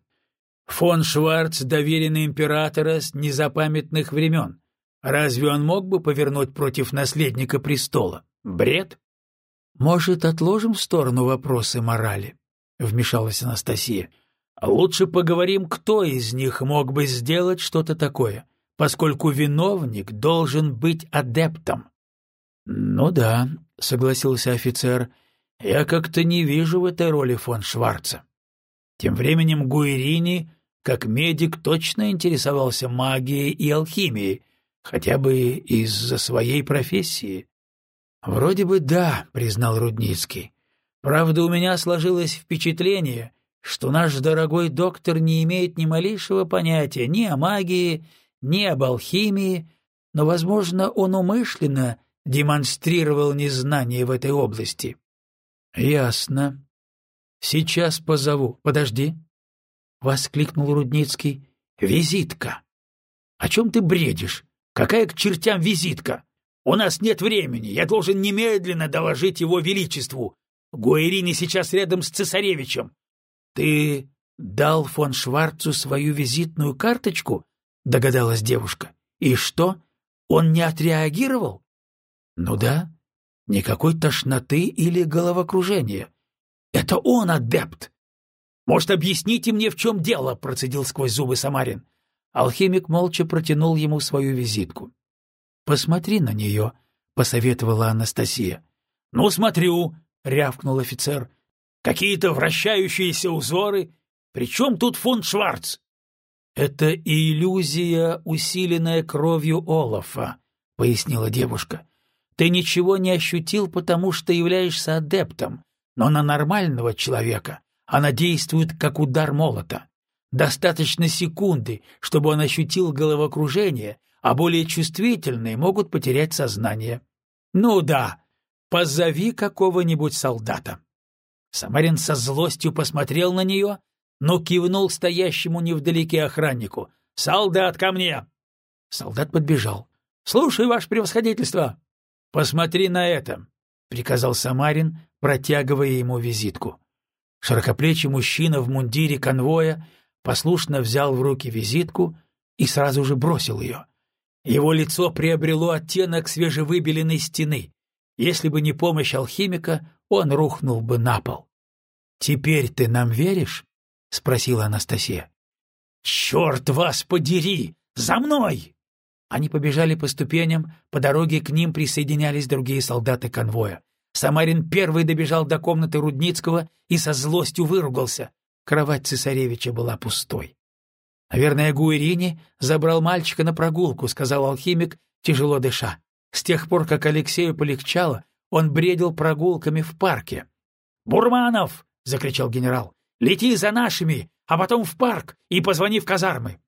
Фон Шварц — доверенный императора с незапамятных времен. Разве он мог бы повернуть против наследника престола? Бред? Может, отложим в сторону вопросы морали? — вмешалась Анастасия. Лучше поговорим, кто из них мог бы сделать что-то такое, поскольку виновник должен быть адептом. «Ну да», — согласился офицер, — «я как-то не вижу в этой роли фон Шварца». Тем временем Гуэрини, как медик, точно интересовался магией и алхимией, хотя бы из-за своей профессии. «Вроде бы да», — признал Рудницкий. «Правда, у меня сложилось впечатление, что наш дорогой доктор не имеет ни малейшего понятия ни о магии, ни об алхимии, но, возможно, он умышленно демонстрировал незнание в этой области. — Ясно. Сейчас позову. Подожди. — воскликнул Рудницкий. — Визитка. — О чем ты бредишь? Какая к чертям визитка? У нас нет времени. Я должен немедленно доложить его величеству. Гуэрини сейчас рядом с цесаревичем. — Ты дал фон Шварцу свою визитную карточку? — догадалась девушка. — И что? Он не отреагировал? Ну да, никакой тошноты или головокружения. Это он адепт. Может, объясните мне, в чем дело, процедил сквозь зубы Самарин. Алхимик молча протянул ему свою визитку. Посмотри на нее, посоветовала Анастасия. Ну, смотрю, рявкнул офицер. Какие-то вращающиеся узоры. Причем тут фон Шварц? Это иллюзия, усиленная кровью Олафа, пояснила девушка. Ты ничего не ощутил, потому что являешься адептом, но на нормального человека она действует как удар молота. Достаточно секунды, чтобы он ощутил головокружение, а более чувствительные могут потерять сознание. Ну да, позови какого-нибудь солдата. Самарин со злостью посмотрел на нее, но кивнул стоящему невдалеке охраннику. «Солдат, ко мне!» Солдат подбежал. «Слушай, ваше превосходительство!» «Посмотри на это», — приказал Самарин, протягивая ему визитку. Широкоплечий мужчина в мундире конвоя послушно взял в руки визитку и сразу же бросил ее. Его лицо приобрело оттенок свежевыбеленной стены. Если бы не помощь алхимика, он рухнул бы на пол. «Теперь ты нам веришь?» — спросила Анастасия. «Черт вас подери! За мной!» Они побежали по ступеням, по дороге к ним присоединялись другие солдаты конвоя. Самарин первый добежал до комнаты Рудницкого и со злостью выругался. Кровать цесаревича была пустой. «Наверное, Гуэрини забрал мальчика на прогулку», — сказал алхимик, тяжело дыша. С тех пор, как Алексею полегчало, он бредил прогулками в парке. «Бурманов!» — закричал генерал. «Лети за нашими, а потом в парк и позвони в казармы.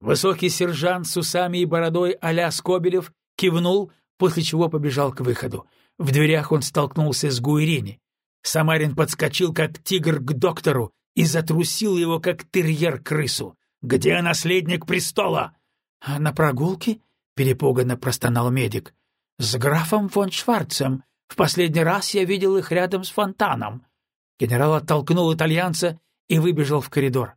Высокий сержант с усами и бородой а Скобелев кивнул, после чего побежал к выходу. В дверях он столкнулся с Гуэрини. Самарин подскочил, как тигр, к доктору и затрусил его, как терьер крысу. «Где наследник престола?» «А на прогулке?» — перепуганно простонал медик. «С графом фон Шварцем. В последний раз я видел их рядом с фонтаном». Генерал оттолкнул итальянца и выбежал в коридор.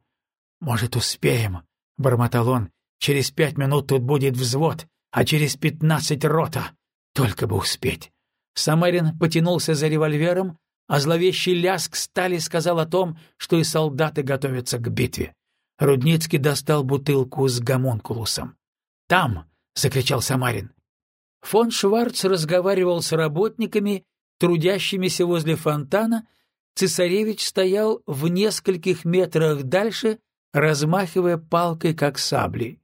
«Может, успеем?» — бормотал он. «Через пять минут тут будет взвод, а через пятнадцать — рота. Только бы успеть». Самарин потянулся за револьвером, а зловещий ляск стали сказал о том, что и солдаты готовятся к битве. Рудницкий достал бутылку с гомункулусом. «Там!» — закричал Самарин. Фон Шварц разговаривал с работниками, трудящимися возле фонтана. Цесаревич стоял в нескольких метрах дальше размахивая палкой, как саблей.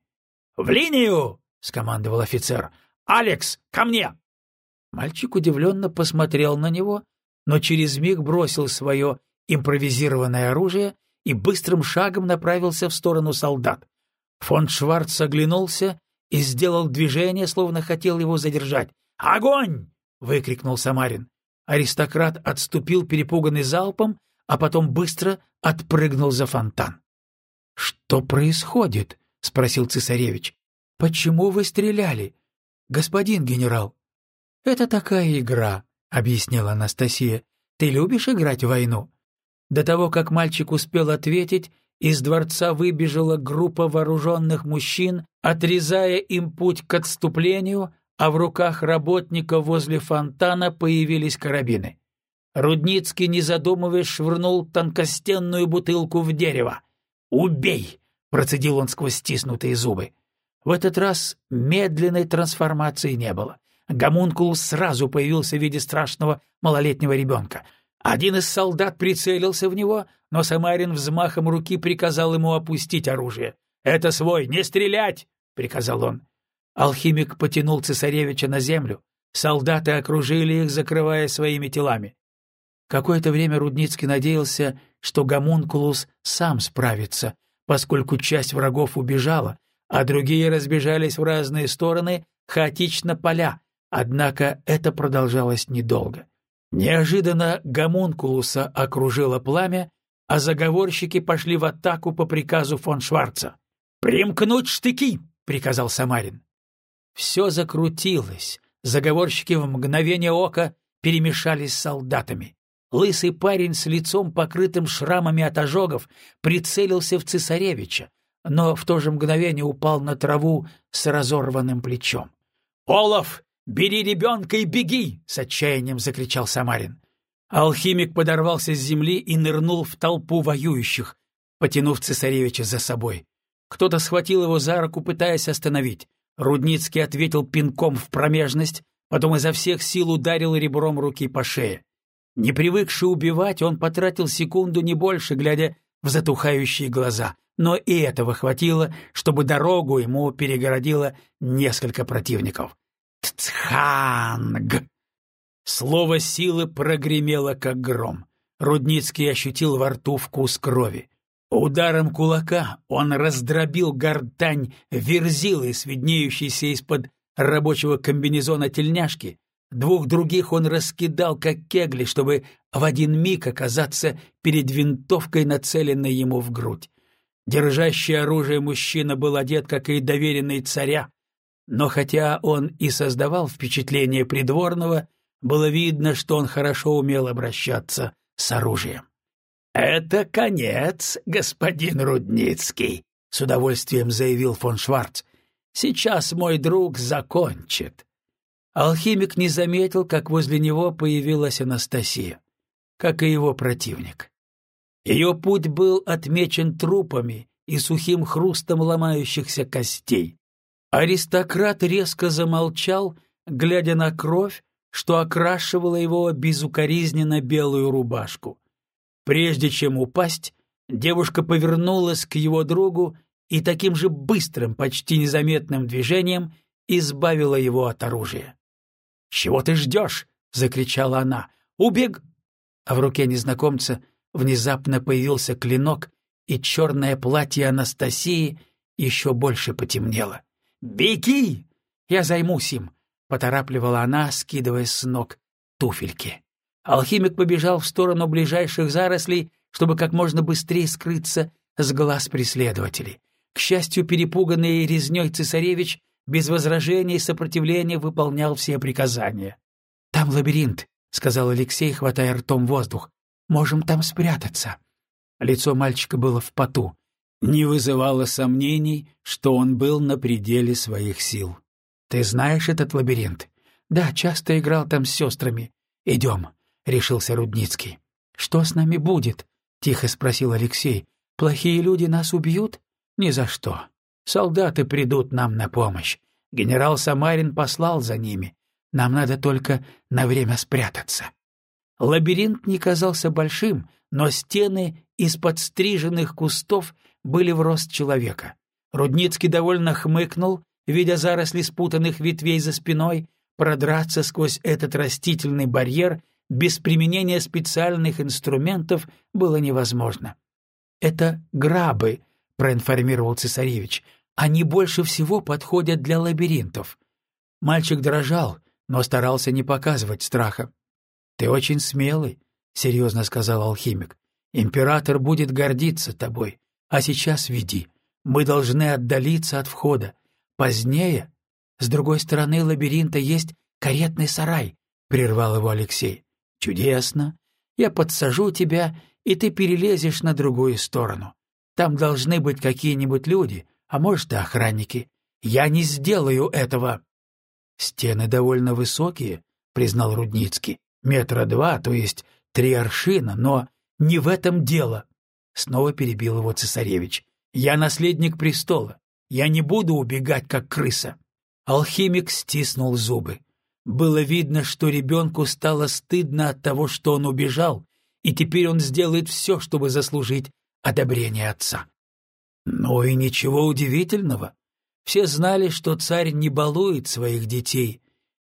«В линию!» — скомандовал офицер. «Алекс, ко мне!» Мальчик удивленно посмотрел на него, но через миг бросил свое импровизированное оружие и быстрым шагом направился в сторону солдат. Фон Шварц оглянулся и сделал движение, словно хотел его задержать. «Огонь!» — выкрикнул Самарин. Аристократ отступил, перепуганный залпом, а потом быстро отпрыгнул за фонтан. «Что происходит?» — спросил цесаревич. «Почему вы стреляли, господин генерал?» «Это такая игра», — объяснила Анастасия. «Ты любишь играть в войну?» До того, как мальчик успел ответить, из дворца выбежала группа вооруженных мужчин, отрезая им путь к отступлению, а в руках работника возле фонтана появились карабины. Рудницкий, не задумываясь, швырнул тонкостенную бутылку в дерево. «Убей!» — процедил он сквозь стиснутые зубы. В этот раз медленной трансформации не было. Гомункулус сразу появился в виде страшного малолетнего ребенка. Один из солдат прицелился в него, но Самарин взмахом руки приказал ему опустить оружие. «Это свой, не стрелять!» — приказал он. Алхимик потянул цесаревича на землю. Солдаты окружили их, закрывая своими телами. Какое-то время Рудницкий надеялся, что Гомункулус сам справится, поскольку часть врагов убежала, а другие разбежались в разные стороны, хаотично поля, однако это продолжалось недолго. Неожиданно Гомункулуса окружило пламя, а заговорщики пошли в атаку по приказу фон Шварца. «Примкнуть штыки!» — приказал Самарин. Все закрутилось, заговорщики в мгновение ока перемешались с солдатами. Лысый парень с лицом, покрытым шрамами от ожогов, прицелился в цесаревича, но в то же мгновение упал на траву с разорванным плечом. «Олаф, бери ребенка и беги!» — с отчаянием закричал Самарин. Алхимик подорвался с земли и нырнул в толпу воюющих, потянув цесаревича за собой. Кто-то схватил его за руку, пытаясь остановить. Рудницкий ответил пинком в промежность, потом изо всех сил ударил ребром руки по шее. Не привыкший убивать, он потратил секунду не больше, глядя в затухающие глаза. Но и этого хватило, чтобы дорогу ему перегородило несколько противников. «Тцханг!» Слово силы прогремело, как гром. Рудницкий ощутил во рту вкус крови. Ударом кулака он раздробил гортань верзилы, свиднеющейся из-под рабочего комбинезона тельняшки, Двух других он раскидал, как кегли, чтобы в один миг оказаться перед винтовкой, нацеленной ему в грудь. Держащий оружие мужчина был одет, как и доверенный царя, но хотя он и создавал впечатление придворного, было видно, что он хорошо умел обращаться с оружием. «Это конец, господин Рудницкий», — с удовольствием заявил фон Шварц. «Сейчас мой друг закончит. Алхимик не заметил, как возле него появилась Анастасия, как и его противник. Ее путь был отмечен трупами и сухим хрустом ломающихся костей. Аристократ резко замолчал, глядя на кровь, что окрашивала его безукоризненно белую рубашку. Прежде чем упасть, девушка повернулась к его другу и таким же быстрым, почти незаметным движением избавила его от оружия. «Чего ты ждешь?» — закричала она. «Убег...» А в руке незнакомца внезапно появился клинок, и черное платье Анастасии еще больше потемнело. «Беги! Я займусь им!» — поторапливала она, скидывая с ног туфельки. Алхимик побежал в сторону ближайших зарослей, чтобы как можно быстрее скрыться с глаз преследователей. К счастью, перепуганный резнёй цесаревич без возражений и сопротивления выполнял все приказания. «Там лабиринт», — сказал Алексей, хватая ртом воздух. «Можем там спрятаться». Лицо мальчика было в поту. Не вызывало сомнений, что он был на пределе своих сил. «Ты знаешь этот лабиринт?» «Да, часто играл там с сестрами. Идем», — решился Рудницкий. «Что с нами будет?» — тихо спросил Алексей. «Плохие люди нас убьют?» «Ни за что. Солдаты придут нам на помощь. Генерал Самарин послал за ними. Нам надо только на время спрятаться. Лабиринт не казался большим, но стены из подстриженных кустов были в рост человека. Рудницкий довольно хмыкнул, видя заросли спутанных ветвей за спиной, продраться сквозь этот растительный барьер без применения специальных инструментов было невозможно. «Это грабы», — проинформировал цесаревич. Они больше всего подходят для лабиринтов. Мальчик дрожал, но старался не показывать страха. «Ты очень смелый», — серьезно сказал алхимик. «Император будет гордиться тобой. А сейчас веди. Мы должны отдалиться от входа. Позднее, с другой стороны лабиринта есть каретный сарай», — прервал его Алексей. «Чудесно. Я подсажу тебя, и ты перелезешь на другую сторону. Там должны быть какие-нибудь люди, а может, и охранники. Я не сделаю этого». «Стены довольно высокие», — признал Рудницкий. «Метра два, то есть три аршина, но не в этом дело». Снова перебил его цесаревич. «Я наследник престола. Я не буду убегать, как крыса». Алхимик стиснул зубы. Было видно, что ребенку стало стыдно от того, что он убежал, и теперь он сделает все, чтобы заслужить одобрение отца. Но и ничего удивительного. Все знали, что царь не балует своих детей.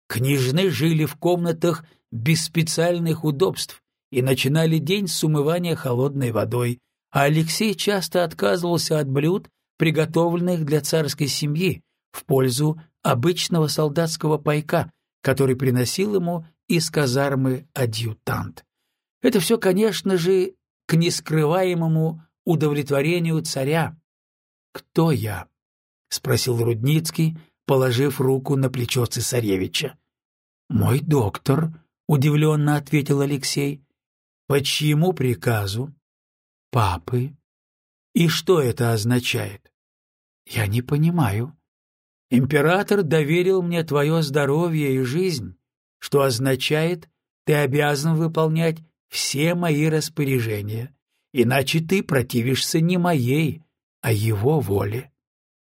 Княжны жили в комнатах без специальных удобств и начинали день с умывания холодной водой, а Алексей часто отказывался от блюд, приготовленных для царской семьи, в пользу обычного солдатского пайка, который приносил ему из казармы адъютант. Это все, конечно же, к нескрываемому удовлетворению царя. «Кто я?» — спросил Рудницкий, положив руку на плечо цесаревича. «Мой доктор», — удивленно ответил Алексей. «По чьему приказу?» «Папы». «И что это означает?» «Я не понимаю». «Император доверил мне твое здоровье и жизнь, что означает, ты обязан выполнять все мои распоряжения, иначе ты противишься не моей, а его воле.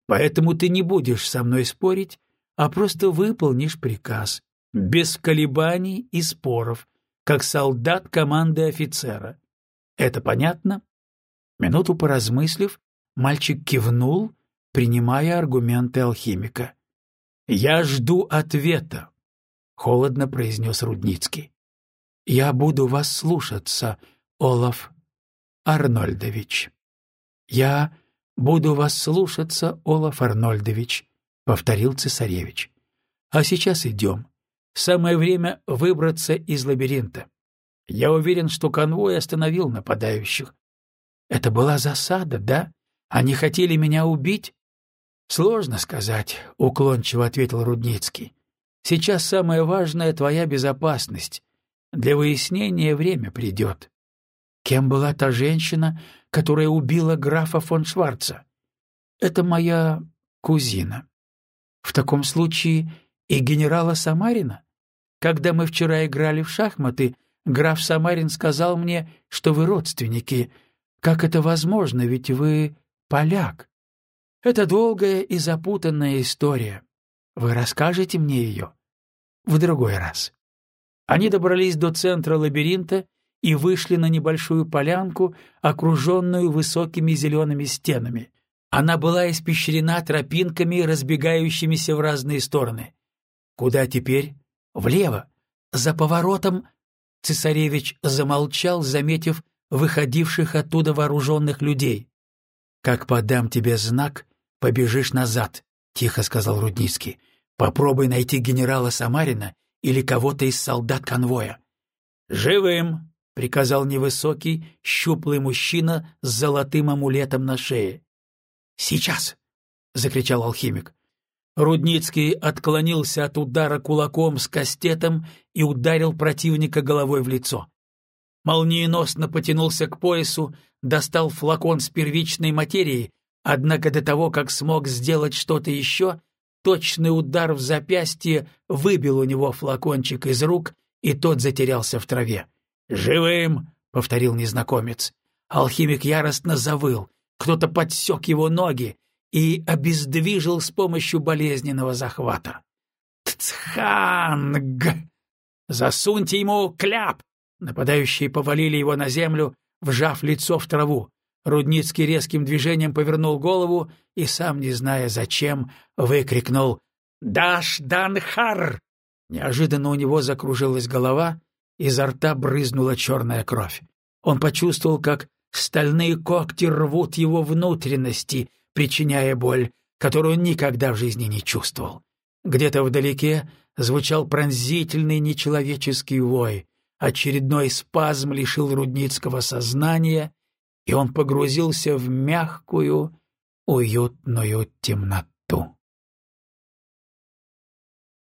Поэтому ты не будешь со мной спорить, а просто выполнишь приказ, без колебаний и споров, как солдат команды офицера. Это понятно? Минуту поразмыслив, мальчик кивнул, принимая аргументы алхимика. «Я жду ответа», — холодно произнес Рудницкий. «Я буду вас слушаться, Олаф Арнольдович. Я буду вас слушаться, Олаф Арнольдович», — повторил цесаревич. «А сейчас идем. Самое время выбраться из лабиринта. Я уверен, что конвой остановил нападающих. Это была засада, да? Они хотели меня убить? Сложно сказать, уклончиво ответил Рудницкий. Сейчас самое важное — твоя безопасность. Для выяснения время придет. Кем была та женщина, которая убила графа фон Шварца? Это моя кузина. В таком случае и генерала Самарина? Когда мы вчера играли в шахматы, граф Самарин сказал мне, что вы родственники. Как это возможно, ведь вы поляк? Это долгая и запутанная история. Вы расскажете мне ее? В другой раз. Они добрались до центра лабиринта и вышли на небольшую полянку, окруженную высокими зелеными стенами. Она была испещрена тропинками, разбегающимися в разные стороны. Куда теперь? Влево. За поворотом цесаревич замолчал, заметив выходивших оттуда вооруженных людей. «Как подам тебе знак, побежишь назад», — тихо сказал Рудницкий. «Попробуй найти генерала Самарина или кого-то из солдат конвоя». «Живым!» — приказал невысокий, щуплый мужчина с золотым амулетом на шее. «Сейчас!» — закричал алхимик. Рудницкий отклонился от удара кулаком с кастетом и ударил противника головой в лицо. Молниеносно потянулся к поясу, достал флакон с первичной материей, однако до того, как смог сделать что-то еще, точный удар в запястье выбил у него флакончик из рук, и тот затерялся в траве. «Живым!» — повторил незнакомец. Алхимик яростно завыл. Кто-то подсек его ноги, и обездвижил с помощью болезненного захвата. «Тцханг! Засуньте ему кляп!» Нападающие повалили его на землю, вжав лицо в траву. Рудницкий резким движением повернул голову и, сам не зная зачем, выкрикнул «Даш Данхар!». Неожиданно у него закружилась голова, изо рта брызнула черная кровь. Он почувствовал, как стальные когти рвут его внутренности — причиняя боль. которую он никогда в жизни не чувствовал. Где-то вдалеке звучал пронзительный нечеловеческий вой. Очередной спазм лишил Рудницкого сознания, и он погрузился в мягкую, уютную темноту.